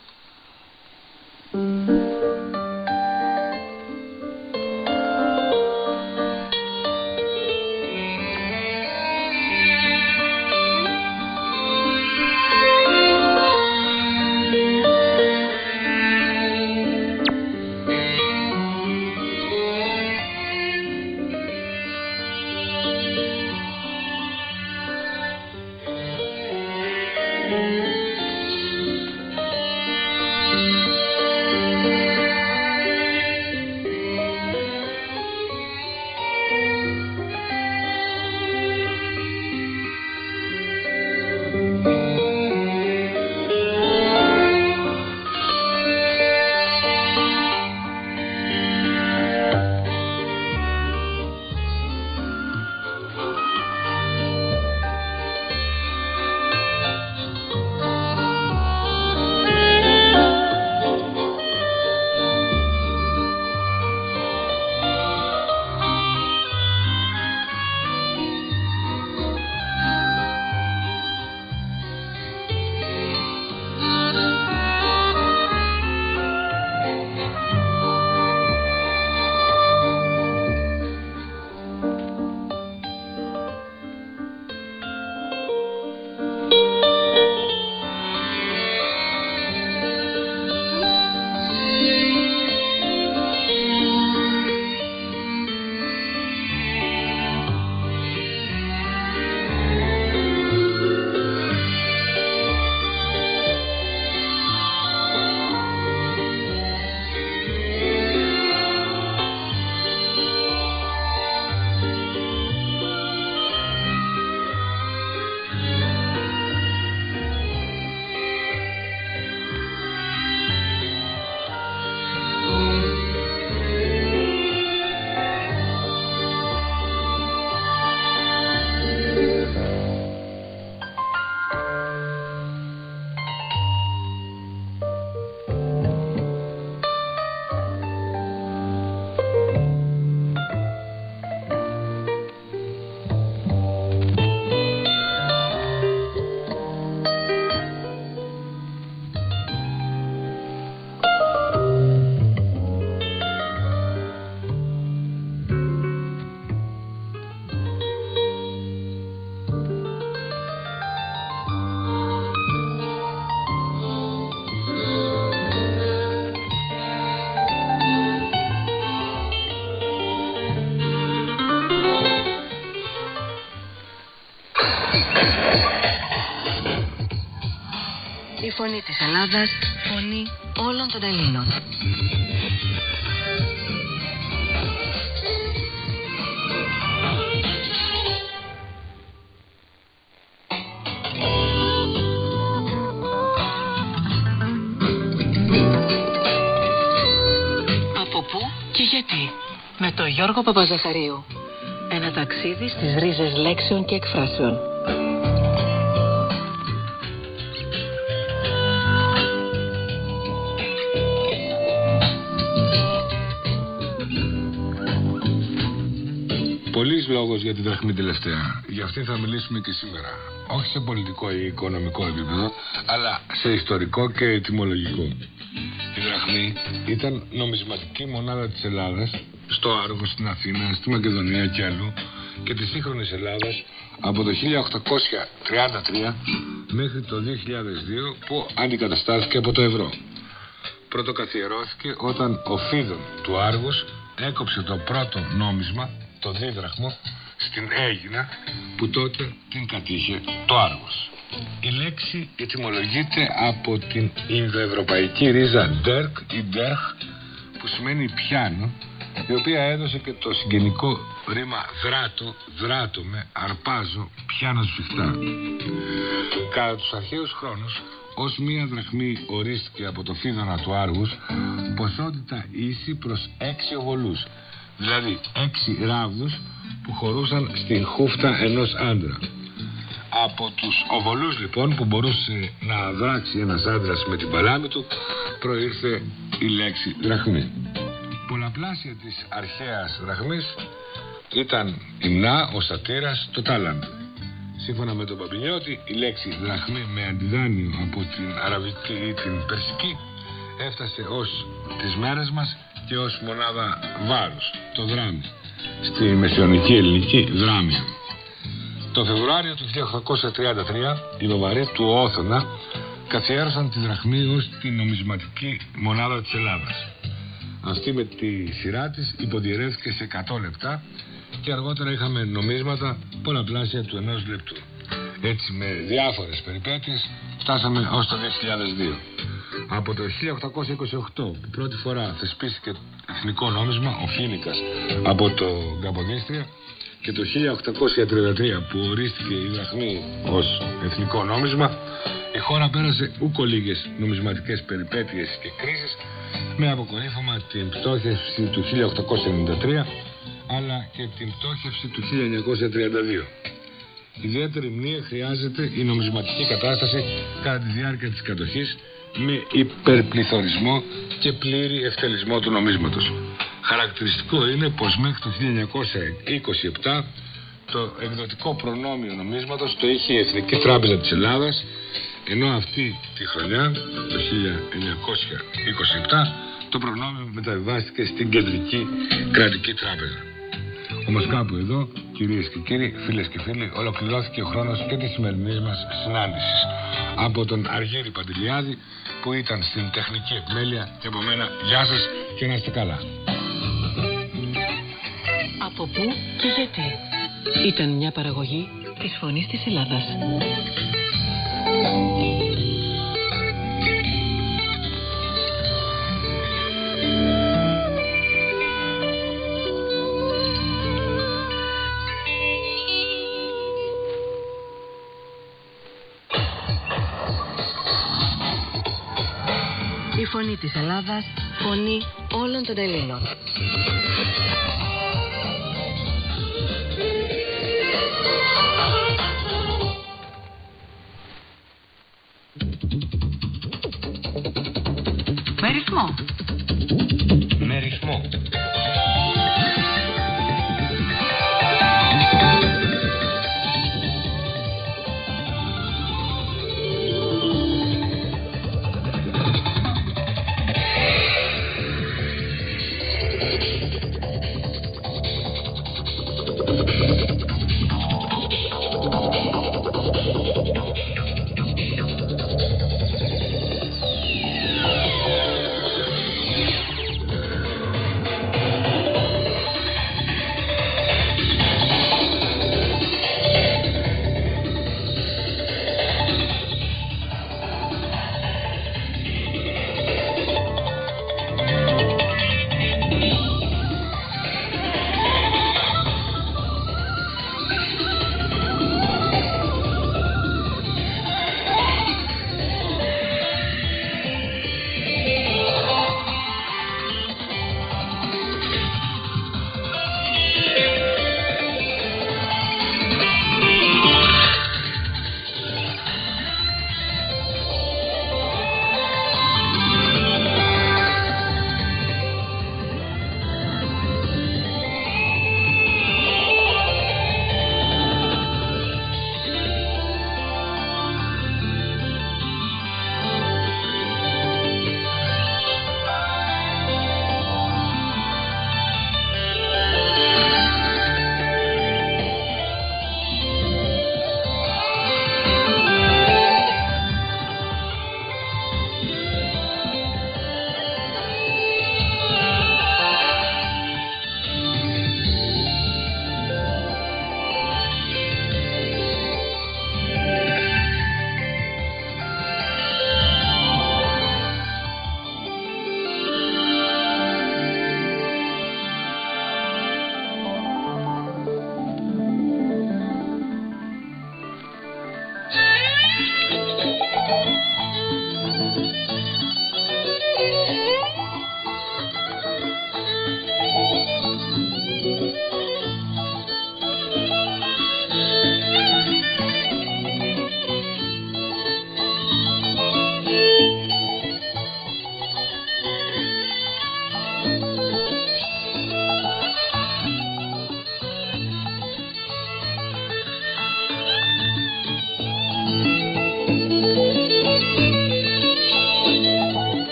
φωνή της Ελλάδας, φωνή όλων των Ελλήνων. Από πού και γιατί; Με τον Γιώργο Παπαζαχαρίου. Ένα ταξίδι στις ρίζες λέξεων και εκφράσεων. Λόγος για τη δραχμή τελευταία. Για αυτή θα μιλήσουμε και σήμερα. Όχι σε πολιτικό ή οικονομικό επίπεδο, αλλά σε ιστορικό και ετοιμολογικό. Η δραχμή ήταν νομισματική μονάδα της Ελλάδας στο Άργο, στην Αθήνα, στη Μακεδονία και αλλού και της σύγχρονης Ελλάδας από το 1833 μέχρι το 2002 που αντικαταστάθηκε από το ευρώ. Πρωτοκαθιερώθηκε όταν ο Φίδων του Άργους έκοψε το πρώτο νόμισμα το δίδραχμο στην Έγινα που τότε την κατήχε το Άργος. Η λέξη ετυμολογείται από την Ινδοευρωπαϊκή ρίζα «derk» ή «derch» που σημαίνει πιάνο η οποία έδωσε και το συγγενικό ρήμα δράτο, δράτο με αρπάζω, πιάνω σφιχτά. Κατά τους αρχαίους χρόνους, ως μία δραχμή ορίστηκε από το φίδωνα του Άργους ποσότητα ίση προς έξι οβολούς, δηλαδή έξι ράβδους που χωρούσαν στην χούφτα ενός άντρα. Από τους οβολούς λοιπόν που μπορούσε να δράξει ένας άντρας με την παλάμη του προήρθε η λέξη δραχμή. Πολλαπλάσια της αρχαίας δραχμής ήταν υμνά ο σατήρας το τάλαντ. Σύμφωνα με τον Παπινιώτη, η λέξη δραχμή με αντιδάνειο από την αραβική ή την περσική έφτασε ως τις μέρες μας και ως μονάδα βάρους, το δράμι, στη μεσαιωνική ελληνική δράμια. Το Φεβρουάριο του 1833 οι Βαβαροί του Όθωνα καθιέρωσαν τη δραχμή ως την νομισματική μονάδα της Ελλάδας. Αυτή με τη σειρά της υποδιαιρέθηκε σε 100 λεπτά και αργότερα είχαμε νομίσματα πολλαπλάσια του ενός λεπτού. Έτσι με διάφορες περιπέτειες φτάσαμε ως το 2002. Από το 1828 που πρώτη φορά θεσπίστηκε εθνικό νόμισμα, ο Φίνικας από το Καποδίστρια και το 1833 που ορίστηκε η δραχμή ως εθνικό νόμισμα η χώρα πέρασε ούκο λίγες νομισματικές περιπέτειες και κρίσεις με αποκορύφωμα την πτώχευση του 1893 αλλά και την πτώχευση του 1932. Ιδιαίτερη μνήμα χρειάζεται η νομισματική κατάσταση κατά τη διάρκεια της κατοχής με υπερπληθωρισμό και πλήρη ευτελισμό του νομίσματος. Χαρακτηριστικό είναι πως μέχρι το 1927 το εκδοτικό προνόμιο νομίσματος το είχε η Εθνική Τράπεζα της Ελλάδας ενώ αυτή τη χρονιά, το 1927, το προνόμιο μεταβιβάστηκε στην Κεντρική Κρατική Τράπεζα. Όμως κάπου εδώ, κυρίες και κύριοι, φίλες και φίλοι, ολοκληρώθηκε ο χρόνος και της σημερινής μας συνάντησης. Από τον Αργύρη Παντηλιάδη που ήταν στην τεχνική επιμέλεια και από μένα γεια σας και να είστε καλά. Από πού και γιατί. Ήταν μια παραγωγή της Φωνής της Ελλάδας. Φωνή της Ελλάδας, φωνή όλων των Ελλήνων. Με ρυθμό. Με ρυθμό.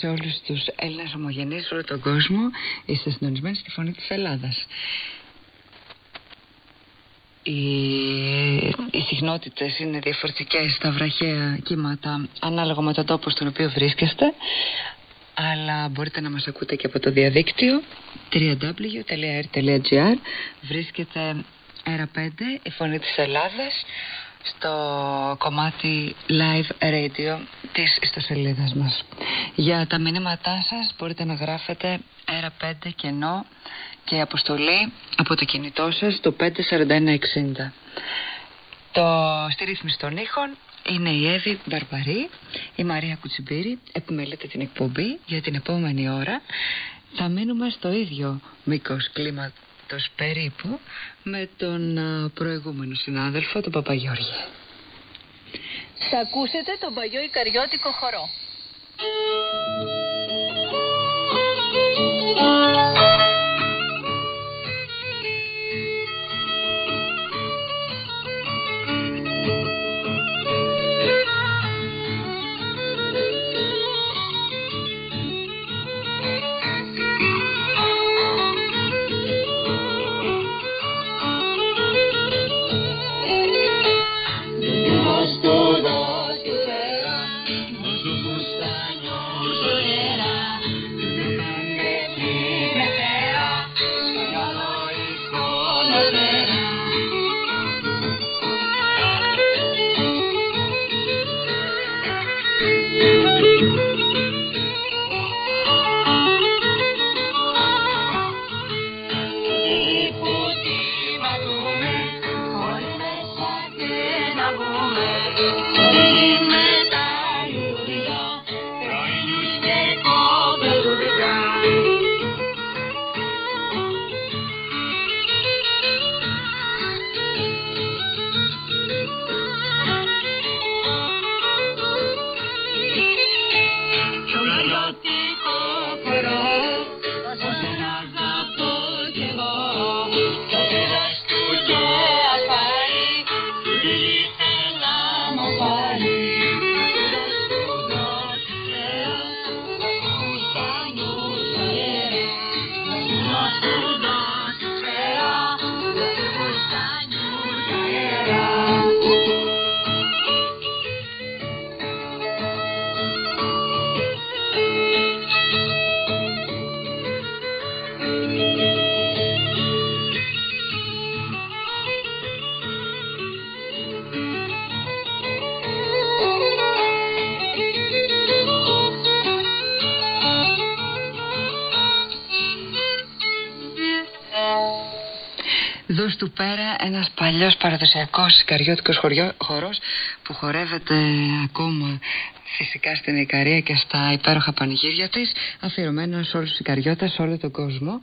Σε όλους τους Έλληνες ομογενείς σε όλο τον κόσμο. Είστε συντονισμένοι στη Φωνή της Ελλάδας. Οι, οι συχνότητες είναι διαφορετικές στα βραχαία κύματα ανάλογα με τον τόπο στον οποίο βρίσκεστε αλλά μπορείτε να μας ακούτε και από το διαδίκτυο www.r.gr βρίσκεται ΕΡΑ5 η Φωνή της Ελλάδας στο κομμάτι live radio της ιστοσελίδας μας. Για τα μηνύματά σας μπορείτε να γράφετε ΕΡΑ5 κενό και αποστολή από το κινητό σας στο 54160. Το στη ρύθμιση των ήχων είναι η Εύη Μπαρμπαρή, η Μαρία Κουτσιμπήρη, επιμελείται την εκπομπή για την επόμενη ώρα. Θα μείνουμε στο ίδιο μήκος κλίματος περίπου με τον α, προηγούμενο συνάδελφο, τον Παπαγιώργη. Θα ακούσετε τον παλιό Ικαριώτικο χορό. Ένας παλιός παραδοσιακός σικαριώτικος χωριό, χορός που χορεύεται ακόμα φυσικά στην Ικαρία και στα υπέροχα πανηγύρια της αφιερωμένος σε όλους τους σικαριώτες σε όλο τον κόσμο.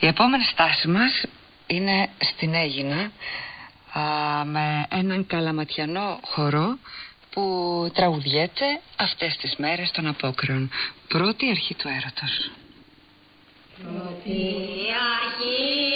Η επόμενη στάση μας είναι στην Έγινα α, με έναν καλαματιανό χορό που τραγουδιέται αυτές τις μέρες των απόκρεων. Πρώτη αρχή του έρωτος. Πρώτη αρχή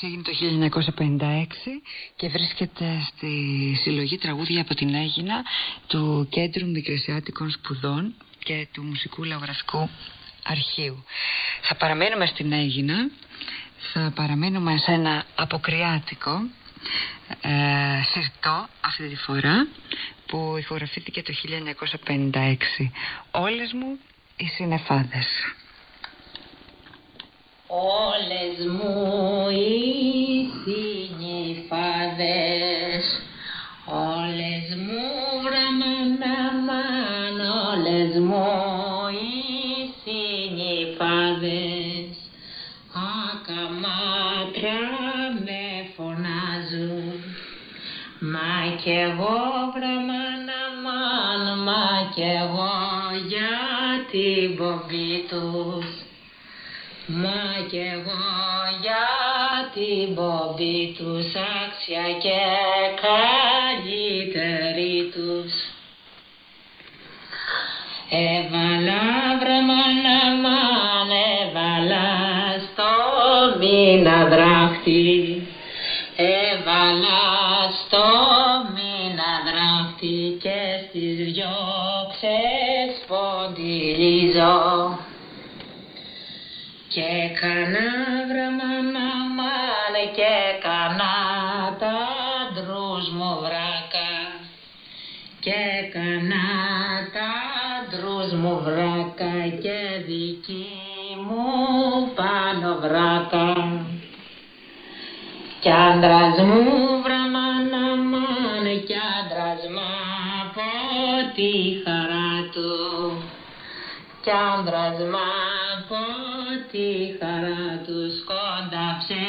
ηχογράφηση έγινε το 1956 και βρίσκεται στη συλλογή τραγούδια από την Έγινα του Κέντρου Μικρασιάτικων Σπουδών και του Μουσικού Λαογραφικού Αρχείου. Θα παραμένουμε στην Έγινα, θα παραμένουμε σε ένα αποκριάτικο ε, συρτό αυτή τη φορά που ηχογραφήθηκε το 1956. Όλες μου οι συνεφάδες. Όλες μου οι συνυφάδες, όλες μου βραμαναμάν, όλες μου οι συνυφάδες, ακαμάτρα με φωνάζουν, μα κι εγώ βραμαναμάν, μα κι εγώ για την πομπή τους. Μα κι εγώ για την πομπή τους άξια και καλύτερη τους. Έβαλα βραμαναμάν, έβαλα στο μήνα δράχτη. Έβαλα στο μήνα δράχτη και στις δυο ξεσποντιλίζω. Και κανά βραμαναμάν και κανά τα ντρούς μου βράκα. Και κανά τα ντρούς μου βράκα και δική μου πάνω βράκα. Κι άντρας μου βραμαναμάν κι άντρας μ' από τη χαρά του. Κι άντρας μ' από τη χαρά τους σκόνταψε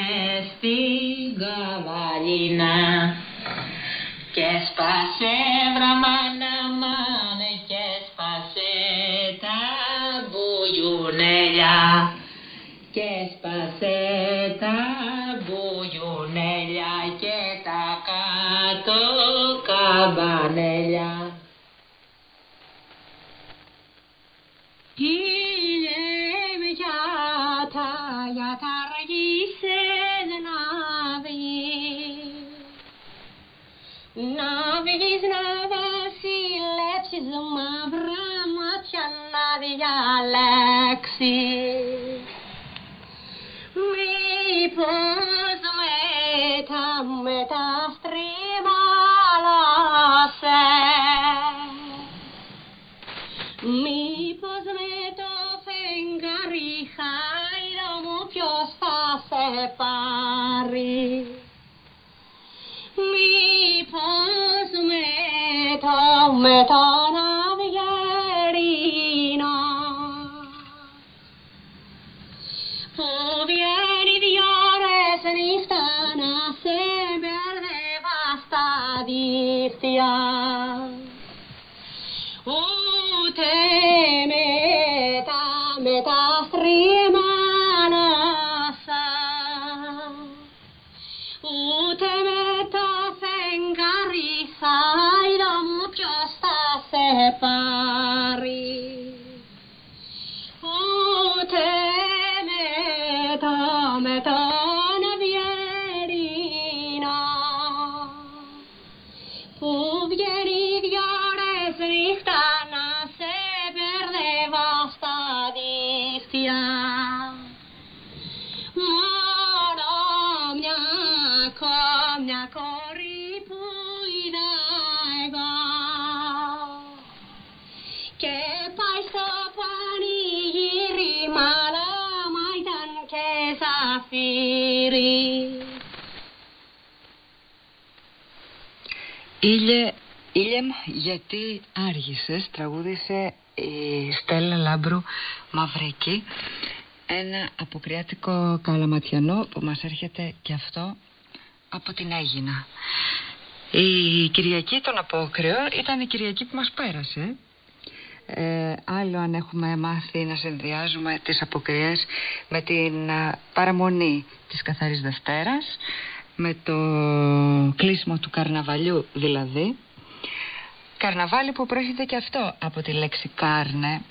στην καβαλίνα. Και σπάσε βραμαναμάν και σπάσε τα μπουγιουνέλια. Και σπάσε τα μπουγιουνέλια και τα κάτω καμπανέλια. Να διαλέξεις Μήπως μετά με τα στριμάλωσες Μήπως με το φεγγάρι χάιδο μου ποιος θα σε πάρει. Μήπως με το, με να σε μπερδεύα στα δίχτυα ούτε με τα, με τα στριμάνασα, ούτε με το φεγγάρι και ζαφύρι. Ήλιε, ήλιε μου, γιατί άργησες, τραγούδισε η Στέλλα Λάμπρου Μαυρική ένα αποκριάτικο καλαματιανό που μας έρχεται και αυτό από την Έγινα. Η Κυριακή των Απόκριων ήταν η Κυριακή που μας πέρασε. Ε, άλλο αν έχουμε μάθει να συνδυάζουμε τις αποκριές με την α, παραμονή της Καθαρής Δευτέρας με το κλείσιμο του καρναβαλιού δηλαδή καρναβάλι που προέρχεται και αυτό από τη λέξη κάρνε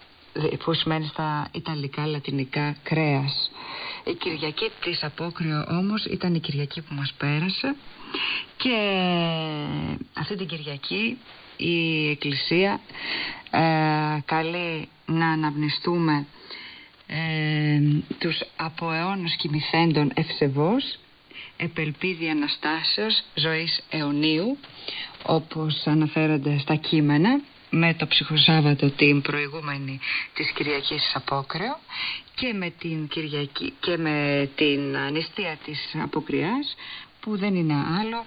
που σημαίνει στα Ιταλικά, Λατινικά κρέας. Η Κυριακή της Απόκριο όμως ήταν η Κυριακή που μας πέρασε και αυτή την Κυριακή η Εκκλησία ε, καλεί να αναμνηστούμε ε, τους από αιώνους κοιμηθέντων ευσεβώς επελπίδη Αναστάσεως ζωής αιωνίου όπως αναφέρονται στα κείμενα με το ψυχοσάββατο την προηγούμενη της Κυριακής Απόκρεο και με την, Κυριακή, και με την νηστεία της Αποκριάς που δεν είναι άλλο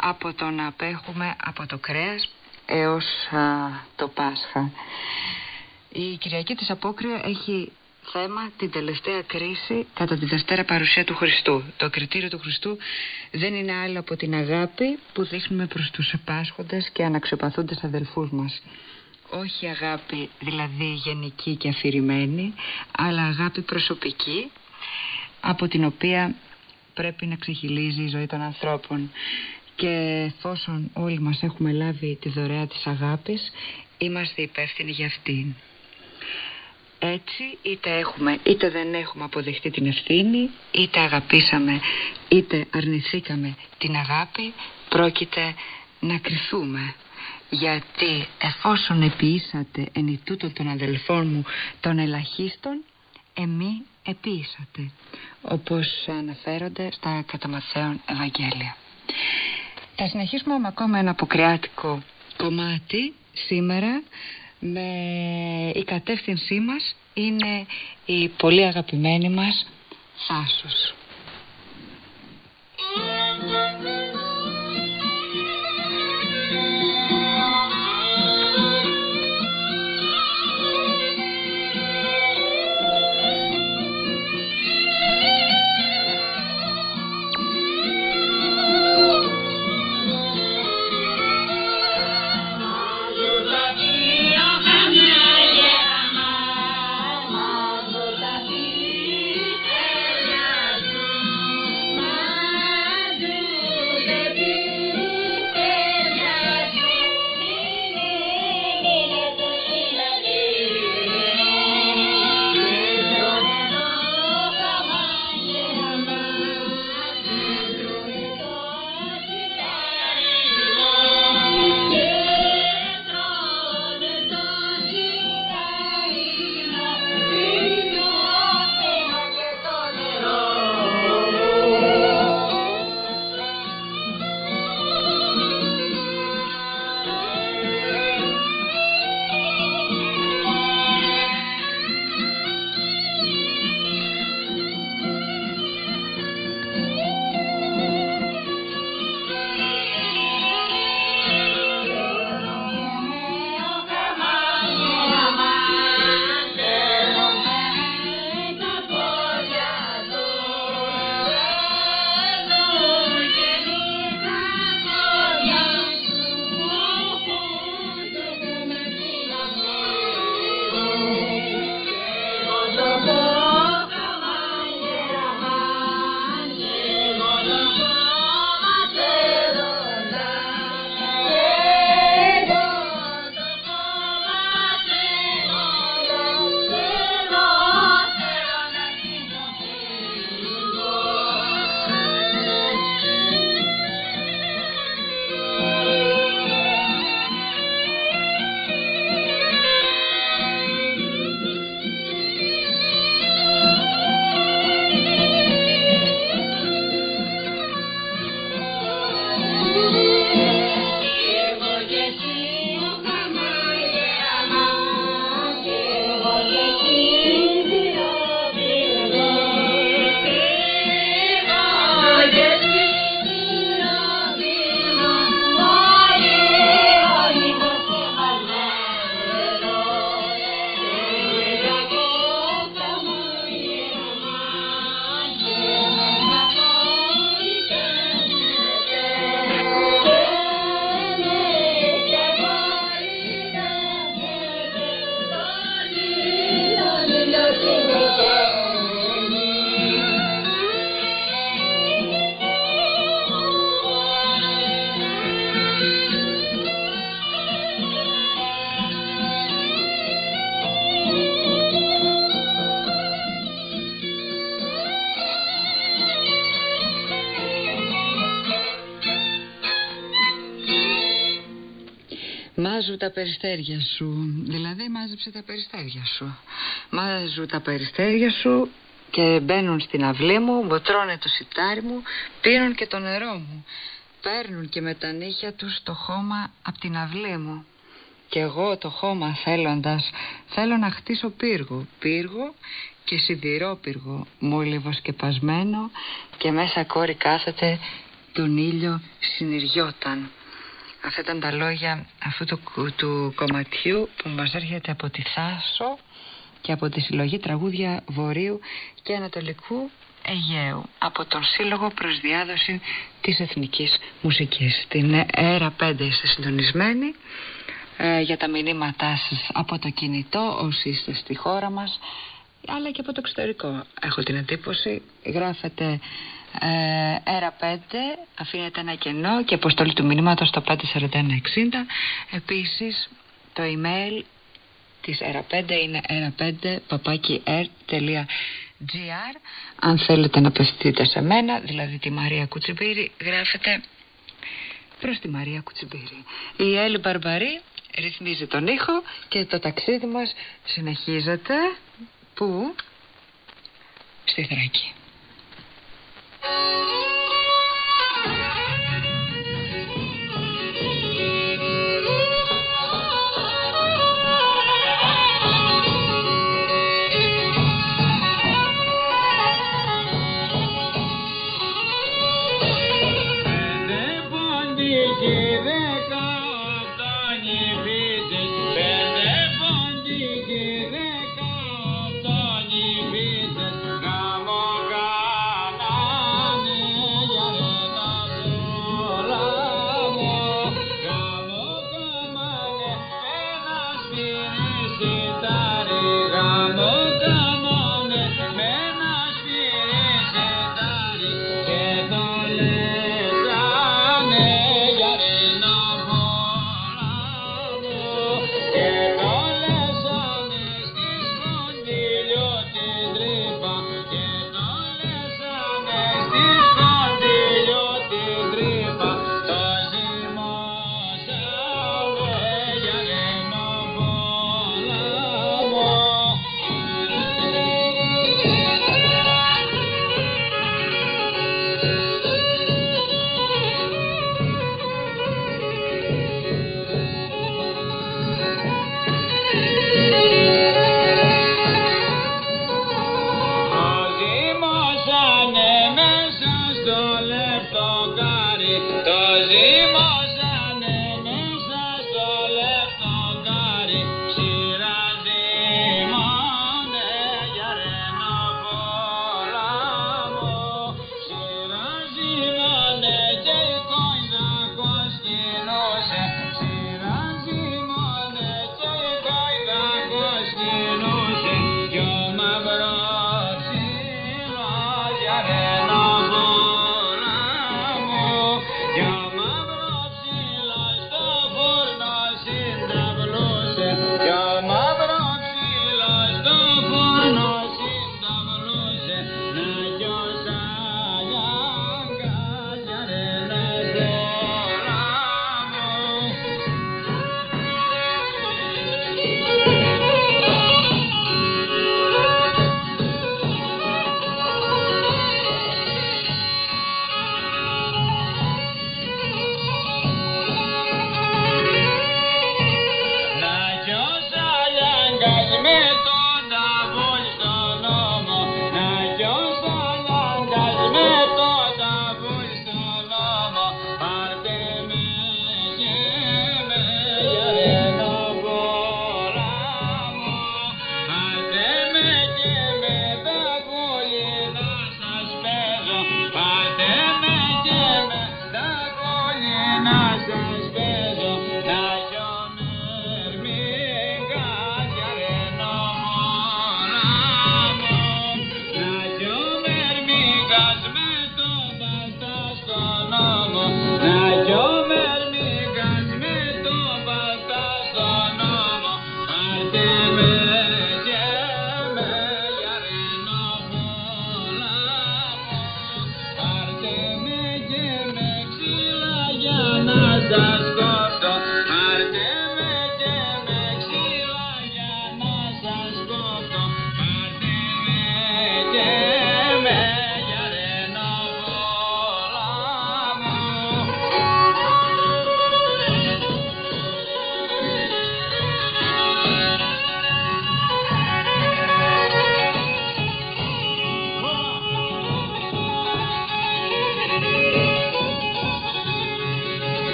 από το να απέχουμε από το κρέας έως το Πάσχα. Η Κυριακή της Απόκριο έχει θέμα την τελευταία κρίση κατά τη Δευτέρα παρουσία του Χριστού. Το κριτήριο του Χριστού δεν είναι άλλο από την αγάπη που δείχνουμε προς τους επάσχοντες και αναξιοπαθούντες αδελφούς μας. Όχι αγάπη δηλαδή γενική και αφηρημένη, αλλά αγάπη προσωπική από την οποία πρέπει να ξεχυλίζει η ζωή των ανθρώπων. Και εφόσον όλοι μας έχουμε λάβει τη δωρεά της αγάπης, είμαστε υπεύθυνοι για αυτήν. Έτσι είτε έχουμε είτε δεν έχουμε αποδεχτεί την ευθύνη είτε αγαπήσαμε είτε αρνηθήκαμε την αγάπη πρόκειται να κρυθούμε γιατί εφόσον επίησατε εν τούτο των αδελφών μου των ελαχίστων εμεί επίησατε όπως αναφέρονται στα καταμαθαίων Ευαγγέλια θα συνεχίσουμε με ακόμα ένα αποκριάτικο κομμάτι σήμερα με η κατεύθυνσή μας είναι η πολύ αγαπημένη μας Θάσος. Μάζου τα περιστέρια σου. Δηλαδή μάζεψε τα περιστέρια σου. Μάζου τα περιστέρια σου και μπαίνουν στην αυλή μου, μποτρώνε το σιτάρι μου, πίνουν και το νερό μου. Παίρνουν και με τα νύχια τους το χώμα από την αυλή μου. Και εγώ το χώμα θέλοντας θέλω να χτίσω πύργο. Πύργο και σιδηρόπυργο, μόλιβο σκεπασμένο και μέσα κόρη κάθεται τον ήλιο συνειριόταν. Αυτά ήταν τα λόγια αυτού του, του κομματιού που μας έρχεται από τη Θάσο και από τη συλλογή τραγούδια Βορείου και Ανατολικού Αιγαίου από τον Σύλλογο προς Διάδοση της Εθνικής Μουσικής. Την ΕΡΑ 5 είστε συντονισμένοι ε, για τα μηνύματά σας από το κινητό όσοι είστε στη χώρα μας αλλά και από το εξωτερικό. Έχω την εντύπωση, γράφετε ε, ΕΡΑ 5, αφήνετε ένα κενό και αποστολή του μηνύματος στο 54160. Επίσης, το email της ΕΡΑ 5 είναι era5 papaki.gr Αν θέλετε να πεστείτε σε μένα, δηλαδή τη Μαρία Κουτσιμπήρη, γράφετε προς τη Μαρία Κουτσιμπήρη. Η Έλλη Μπαρμπαρή ρυθμίζει τον ήχο και το ταξίδι μας συνεχίζεται Πού; Στη Θράκη. Thank you.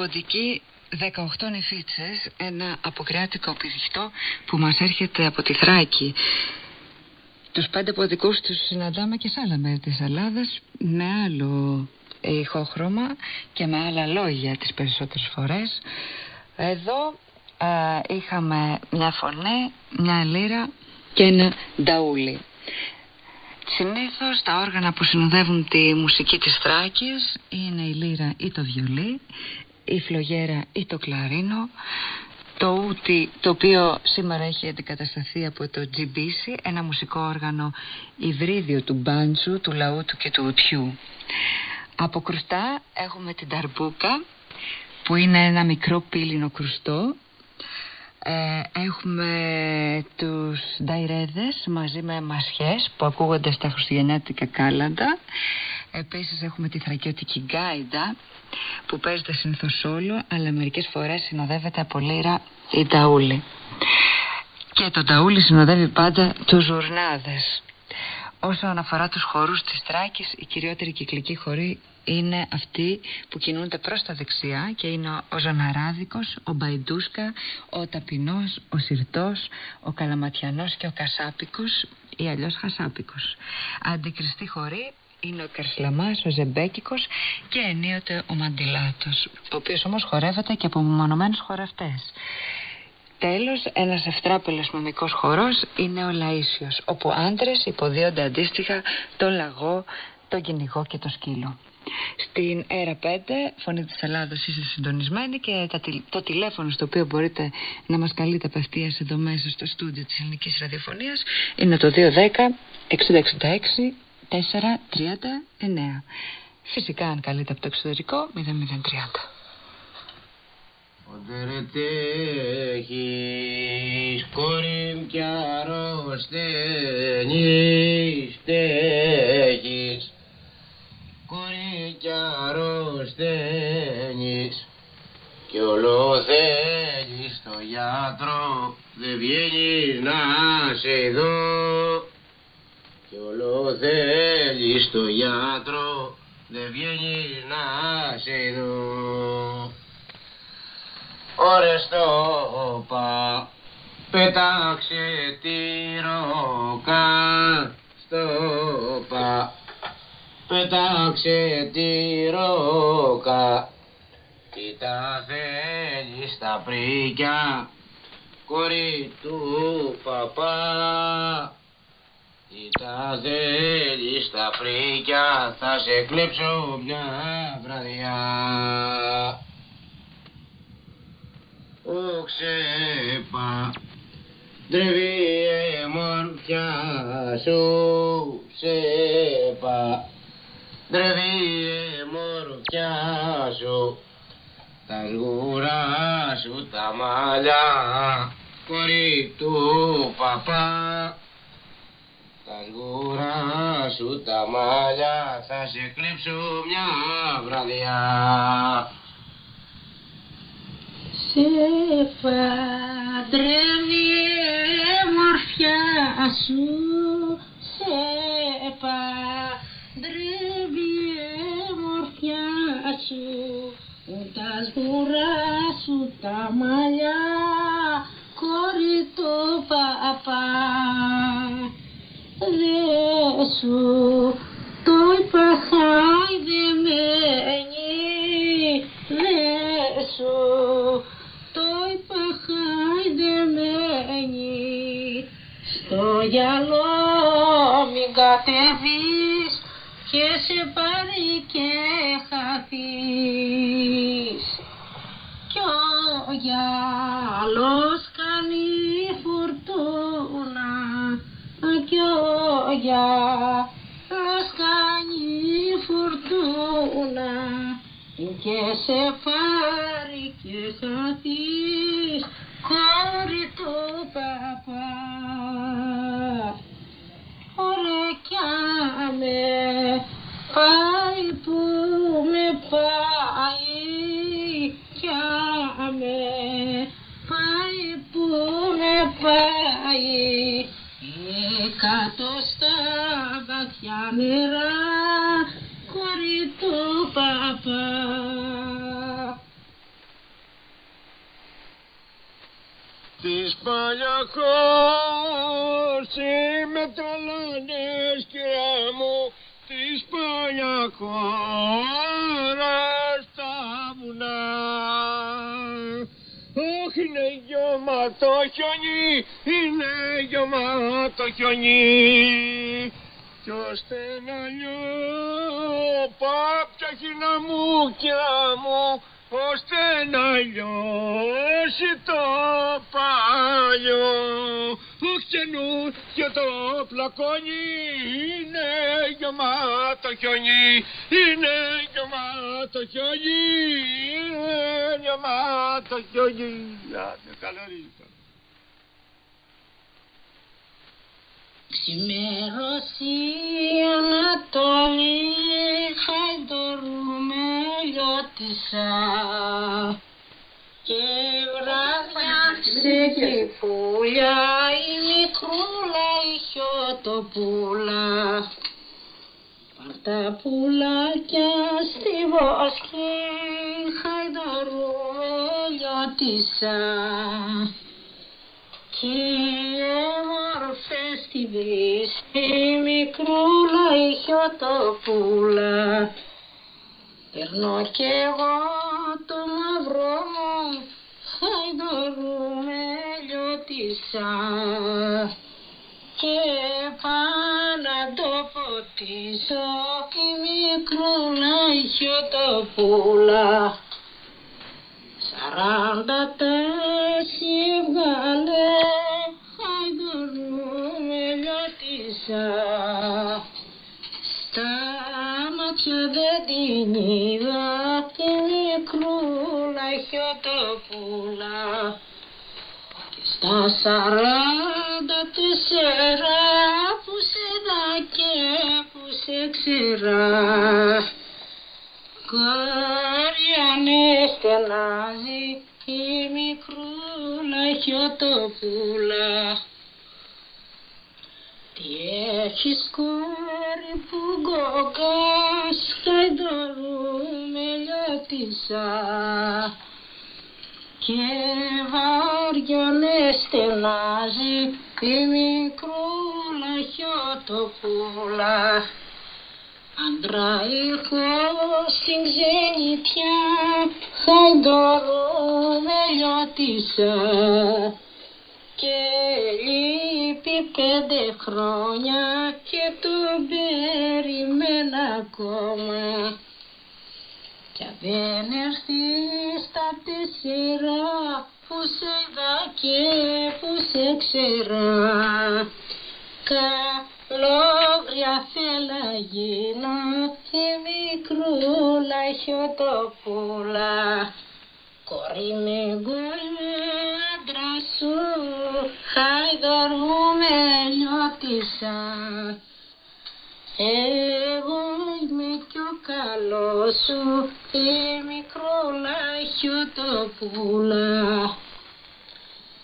Πέντε ποντικοί 18 νεφίτσες, ένα αποκράτικο πηδιχτό που μας έρχεται από τη Θράκη. Τους πέντε ποντικούς τους συναντάμε και σε άλλα μέρη της Ελλάδας με άλλο ηχόχρωμα και με άλλα λόγια τις περισσότερες φορές. Εδώ ε, είχαμε μια φωνή, μια λύρα και ένα νταούλι. Συνήθως τα όργανα που συνοδεύουν τη μουσική της Θράκης είναι η λύρα ή το βιολί, η φλογέρα ή το κλαρίνο, το ούτι το οποίο σήμερα έχει αντικατασταθεί από το GBC, ένα μουσικό όργανο υβρίδιο του μπάντσου, του λαούτου και του ουτιού. Από κρουστά έχουμε την ταρμπούκα που είναι ένα μικρό πύλινο κρουστό ε, έχουμε τους νταϊρέδες μαζί με μασιές που ακούγονται στα χριστουγεννιάτικα κάλαντα. Επίσης έχουμε τη θρακιώτικη γκάιντα που παίζεται συνήθως σόλο αλλά μερικές φορές συνοδεύεται από λύρα ή νταούλι. Και το νταούλι συνοδεύει πάντα τους ζουρνάδες. Όσον αφορά τους χορούς της Θράκης, οι κυριότεροι κυκλικοί χοροί είναι αυτοί που κινούνται προς τα δεξιά και είναι ο Ζωναράδικος, η Μπαϊντούσκα, ο Ταπεινός, ο Συρτός, ο Καλαματιανός και ο Κασάπικος ή αλλιώς Χασάπικος. Αντικριστή χορή είναι ο Καρσλαμάς, ο Ζεμπέκικος και ενίοτε ο Μαντιλάτος, ο οποίος όμως χορεύεται και από μονομένους χορευτές. Τέλος, ένας ευτράπελος νομικός χορός είναι ο Λαΐσιος, όπου άντρες υποδίονται αντίστοιχα το λαγό, το κυνηγό και το σκύλο. Στην ΕΡΑ 5, Φωνή της Ελλάδος, είστε συντονισμένοι και τα, τηλ- το τηλέφωνο στο οποίο μπορείτε να μας καλείτε απευθείας εδώ μέσα στο στούντιο της Ελληνικής Ραδιοφωνίας είναι το 210 666 439. Φυσικά αν καλείτε από το εξωτερικό 0030. Οντερετέχεις κόρη κι αρρωσταίνεις τέχεις Κόρη κι αρρωσταίνεις κι όλο θέλεις στο γιατρό δεν βγαίνεις να σε δω κι όλο θέλεις στο γιατρό δεν βγαίνεις να σε δω Ωρες το πα, πέταξε τη ρόκα στο πα, πέταξε τη ρόκα. Τι τα θέλεις τα πρίκια, κόρη του παπά. Τι τα θέλεις τα πρίκια, θα σε κλέψω μια βραδιά. Ο ξέπα Ντρεβή μορφιά σου. Ξέπα Ντρεβή μορφιά σου. Τα σγουρά σου τα μαλλιά Κορί του παπά Τα σγουρά σου τα μαλλιά Θα σε κλέψω μια βραδιά. Σε παντρεύει μορφιά σου. Σε παντρεύει μορφιά σου. Τα σγουρά σου τα μαλλιά Κόρη του παπά Δε σου το είπα χαϊδεμένη Δε σου το είπα χαϊδεμένη Στο γυαλό μην κατεβείς και σε πάρει και χαθείς. Κι ο γυαλός κι ο γυαλός κάνει φουρτούνα και σε πάρει και χαθείς κόρη του παπά Ωραία κι με πάει που με πάει κι με πάει που με πάει κάτω στα βαθιά νερά χωρί το παπά. Τις παλιακός με τρελάνες κυρά μου, της παλιακόρα είναι γιώμα το χιονί, είναι γιώμα το χιονί κι ώστε να πάπια χίνα μου κυρά μου ώστε να λιώσει το παλιό; Οχ και το πλακόνι είναι γεμάτο χιόνι είναι γεμάτο χιόνι είναι γεμάτο χιόνι. Άντε καλό Ξημέρωση Ανατολή χαϊδορούμε λιώτησα και βράδια σε πουλιά η μικρούλα η χιωτοπούλα Πάρ' τα πουλάκια στη βοσκή χαϊδορούμε λιώτησα και μορφές στη βρύση μικρούλα η χιωτοπούλα Περνώ κι εγώ το μαυρό μου. Χαϊδορούμε λιώτησα και πάνω το ποτίσω η μικρούλα η χιωτοπούλα Σαράντα τέσσι βγάλε χαϊδορούμε λιώτησα στα μάτια δεν την είδα τη μικρούλα χιωτοπούλα και στα σαράντα τέσσερα που σε δα και που σε ξέρα Καριανέ στενάζει η μικρούλα χιωτοπούλα τι έχεις κόρη που γκογκάς χαϊδορούμε λιώτησα και βαριανέ στενάζει η μικρούλα χιωτοπούλα Άντρα έχω στην ξενιτιά χαϊδορούμε λιώτησα και λείπει πέντε χρόνια και τον περιμένα ακόμα. Κι αν δεν έρθει στα τέσσερα που σε είδα και που σε ξέρα καλόγρια θέλα γίνω. Η μικρούλα χιωτοπούλα Κορί με γκολ άντρα σου χαϊδορούμε λιώτησα εγώ είμαι κι ο καλός σου η μικρούλα χιωτοπούλα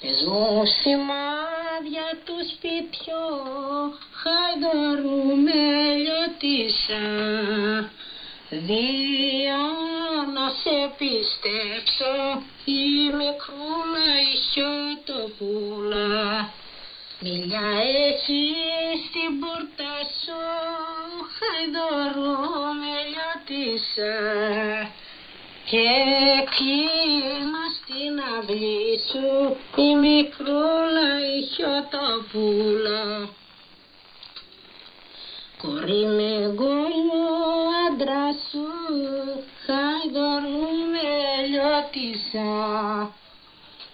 Πες μου σημάδια του σπιτιού. Χαϊδορούμε λιώτησα Δύο να σε πιστέψω η μικρούλα η χιωτοπούλα Μιλιά έχει στην πόρτα σου. Χαϊδορούμε λιώτησα και κλίμα στην αυλή σου η μικρούλα η χιωτοπούλα Κορί με γκολιό άντρα σου χαϊδορούμε λιώτησα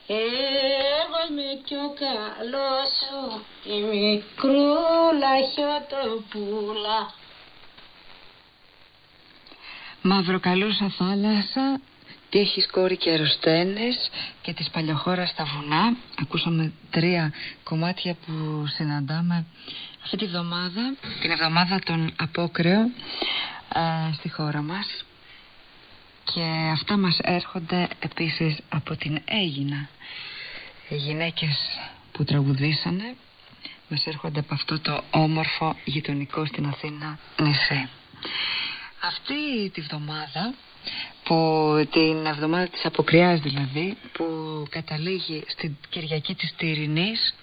εγώ είμαι κι ο καλός σου η μικρούλα χιωτοπούλα Μαυροκαλούσα θάλασσα, τι έχεις κόρη και αεροστένες και της παλιοχώρας στα βουνά. Ακούσαμε τρία κομμάτια που συναντάμε αυτή τη βδομάδα, την εβδομάδα των απόκρεο ε, στη χώρα μας. Και αυτά μας έρχονται επίσης από την Έγινα. Οι γυναίκες που τραγουδήσανε μας έρχονται από αυτό το όμορφο γειτονικό στην Αθήνα νησί. Αυτή τη βδομάδα που την εβδομάδα της Αποκριάς δηλαδή που καταλήγει στην Κυριακή της Τυρινής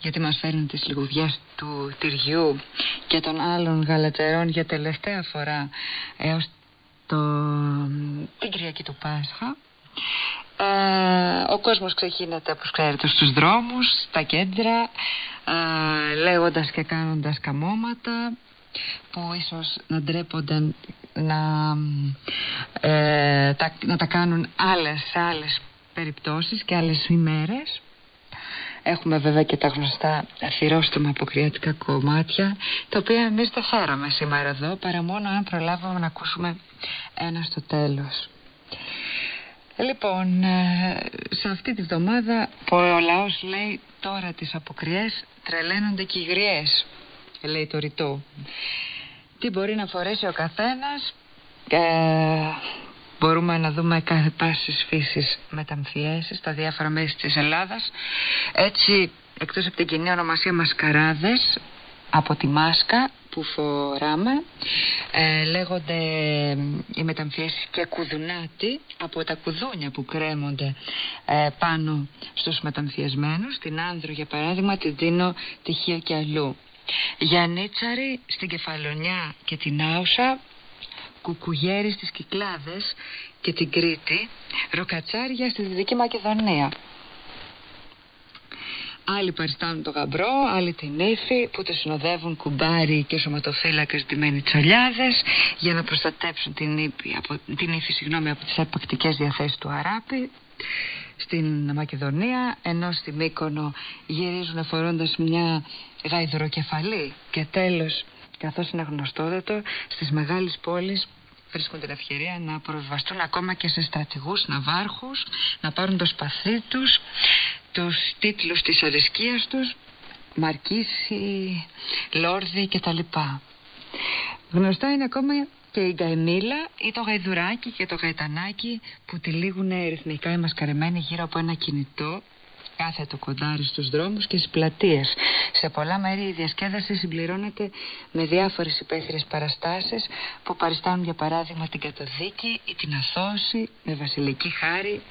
γιατί μας φέρνει τις λιγουδιές του τυριού και των άλλων γαλατερών για τελευταία φορά έως το... την Κυριακή του Πάσχα. Ε, ο κόσμος ξεχύνεται όπως ξέρετε στους δρόμους, στα κέντρα ε, λέγοντας και κάνοντας καμώματα που ίσως να ντρέπονται να, ε, τα, να τα κάνουν άλλες σε άλλες περιπτώσεις και άλλες ημέρες. Έχουμε βέβαια και τα γνωστά αφιερώστομα αποκριάτικα κομμάτια τα οποία εμείς δεν φέραμε σήμερα εδώ παρά μόνο αν προλάβουμε να ακούσουμε ένα στο τέλος. Λοιπόν, ε, σε αυτή τη βδομάδα που ο λαός λέει τώρα τις αποκριές τρελαίνονται και οι γριές, λέει το ρητό. Τι μπορεί να φορέσει ο καθένας, ε, μπορούμε να δούμε κάθε πάσης φύσης μεταμφιέσεις στα διάφορα μέση της Ελλάδας. Έτσι, εκτός από την κοινή ονομασία μασκαράδες, από τη μάσκα που φοράμε ε, λέγονται οι μεταμφιέσεις και κουδουνάτι από τα κουδούνια που κρέμονται ε, πάνω στους μεταμφιεσμένους. Την άνδρο για παράδειγμα την δίνω τυχείο και αλλού Γιαννίτσαρη στην Κεφαλονιά και την Άουσα Κουκουγέρι στις Κυκλάδες και την Κρήτη Ροκατσάρια στη Δυτική Μακεδονία. Άλλοι παριστάνουν το γαμπρό, άλλοι την ύφη που το συνοδεύουν κουμπάρι και σωματοφύλακες ντυμένοι τσολιάδες για να προστατέψουν την ύφη από, την ύφη, συγγνώμη, από τις επακτικές διαθέσεις του Αράπη στην Μακεδονία ενώ στη Μύκονο γυρίζουν φορώντας μια γαϊδροκεφαλή και τέλος καθώς είναι γνωστόδετο στις μεγάλες πόλεις βρίσκουν την ευκαιρία να προβιβαστούν ακόμα και σε στρατηγούς ναυάρχους να πάρουν το σπαθί τους τους τίτλους της αρισκίας τους Μαρκίση, Λόρδι κτλ. Γνωστά είναι ακόμα και η γκαϊμίλα ή το γαϊδουράκι και το γαϊτανάκι που τυλίγουν ρυθμικά εμασκαρεμένοι γύρω από ένα κινητό κάθετο κοντάρι στους δρόμους και στις πλατείες. Σε πολλά μέρη η διασκέδαση συμπληρώνεται με διάφορες υπαίθριες παραστάσεις που παριστάνουν για παράδειγμα την καταδίκη ή την αθώση με βασιλική χάρη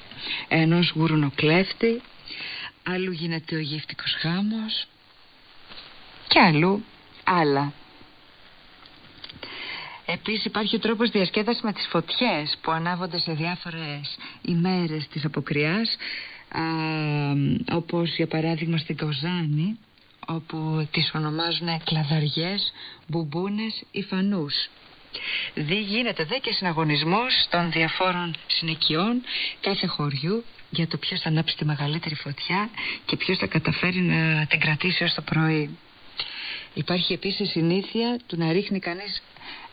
ενός γουρουνοκλέφτη αλλού γίνεται ο γύφτικος χάμος και αλλού άλλα. Επίσης υπάρχει ο τρόπος διασκέδασης με τις φωτιές που ανάβονται σε διάφορες ημέρες της αποκριάς α, όπως για παράδειγμα στην Κοζάνη όπου τις ονομάζουν κλαδαριές, μπουμπούνες ή φανούς. Δι γίνεται δε και συναγωνισμός των διαφόρων συνοικιών κάθε χωριού για το ποιος θα ανάψει τη μεγαλύτερη φωτιά και ποιος θα καταφέρει να την κρατήσει ως το πρωί. Υπάρχει επίσης συνήθεια του να ρίχνει κανείς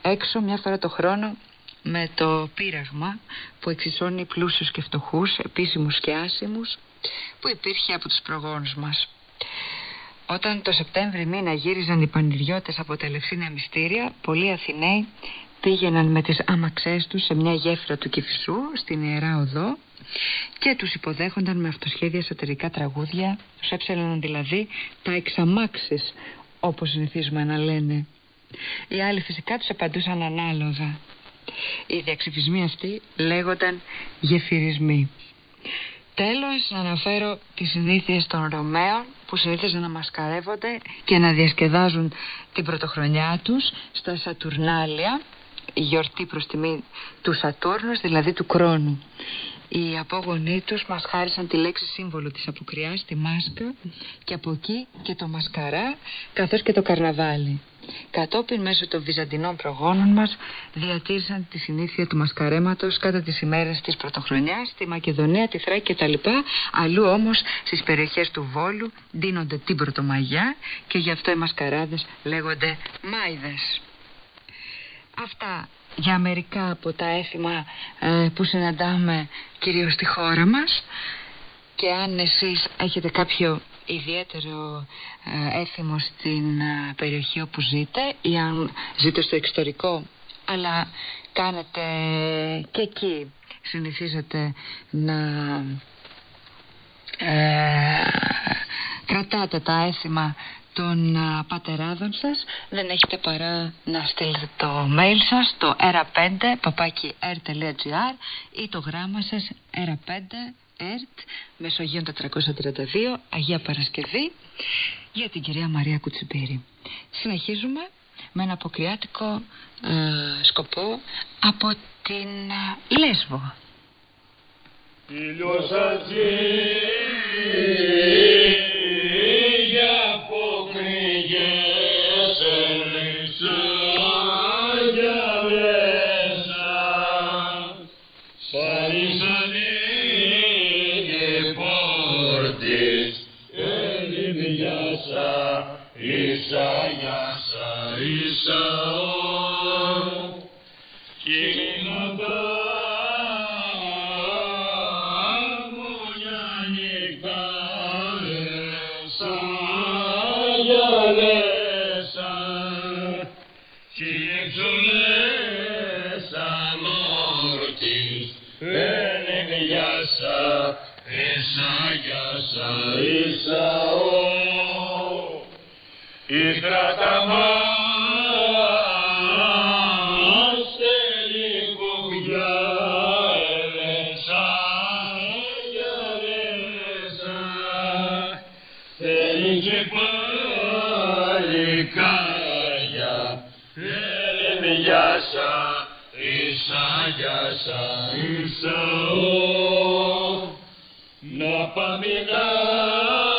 έξω μια φορά το χρόνο με το πείραγμα που εξισώνει πλούσιους και φτωχούς, επίσημους και άσημους που υπήρχε από τους προγόνους μας. Όταν το Σεπτέμβρη μήνα γύριζαν οι πανηριώτες από τα ελευθερία μυστήρια, πολλοί Αθηναίοι πήγαιναν με τις άμαξές τους σε μια γέφυρα του Κηφισού στην Ιερά Οδό και τους υποδέχονταν με αυτοσχέδια εσωτερικά τραγούδια, τους έψελναν δηλαδή τα εξαμάξεις όπως συνηθίζουμε να λένε. Οι άλλοι φυσικά τους απαντούσαν ανάλογα. Οι διαξυφισμοί αυτοί λέγονταν γεφυρισμοί. Τέλος να αναφέρω τις συνήθειες των Ρωμαίων που συνήθιζαν να μασκαρεύονται και να διασκεδάζουν την πρωτοχρονιά τους στα Σατουρνάλια η γιορτή προς τιμή του Σατούρνους, δηλαδή του Κρόνου. Οι απόγονοί τους μας χάρισαν τη λέξη σύμβολο της αποκριάς, τη μάσκα και από εκεί και το μασκαρά καθώς και το καρναβάλι. Κατόπιν μέσω των βυζαντινών προγόνων μας διατήρησαν τη συνήθεια του μασκαρέματος κατά τις ημέρες της πρωτοχρονιάς στη Μακεδονία, τη Θράκη κτλ. Αλλού όμως στις περιοχές του Βόλου δίνονται την πρωτομαγιά και γι' αυτό οι μασκαράδες λέγονται μάιδες. Αυτά για μερικά από τα έθιμα ε, που συναντάμε κυρίως στη χώρα μας και αν εσείς έχετε κάποιο ιδιαίτερο ε, έθιμο στην ε, περιοχή όπου ζείτε ή αν ζείτε στο εξωτερικό αλλά κάνετε και εκεί συνηθίζετε να ε, κρατάτε τα έθιμα των πατεράδων σας. Δεν έχετε παρά να στείλετε το mail σας το era5 papaki.r.gr ή το γράμμα σας era5 ΕΡΤ, Μεσογείων 432, Αγία Παρασκευή, για την κυρία Μαρία Κουτσιμπήρη. Συνεχίζουμε με ένα αποκριάτικο ε, σκοπό από την ε, Λέσβο. Ήλιος Ισαία σα Ισαώ Κινατά Ίσα, Ίσα, Ίσα, Ίσα, εις κραταμάς τελικουγιάρεσα, γιάρεσα, τελικε πάλι κάγια, ελεμιάσα, εισάγιασα, να παμιλάς,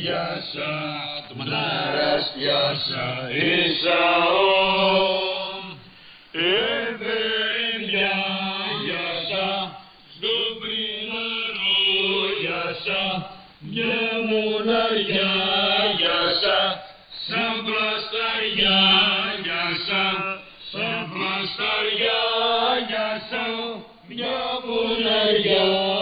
πιάσα, μνάρας πιάσα, Ισαών. Εβεριά γιασα, σκοπρινά ρόγιασα, μια μοναριά γιασα, σαν πλασταριά γιασα, σαν πλασταριά γιασα, μια μοναριά.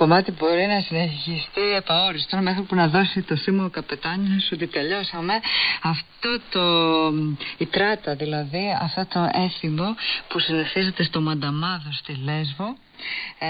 κομμάτι μπορεί να συνεχιστεί επαόριστο μέχρι που να δώσει το σήμα ο καπετάνιος ότι τελειώσαμε. Αυτό το, η δηλαδή, αυτό το έθιμο που συνεχίζεται στο Μανταμάδο στη Λέσβο ε,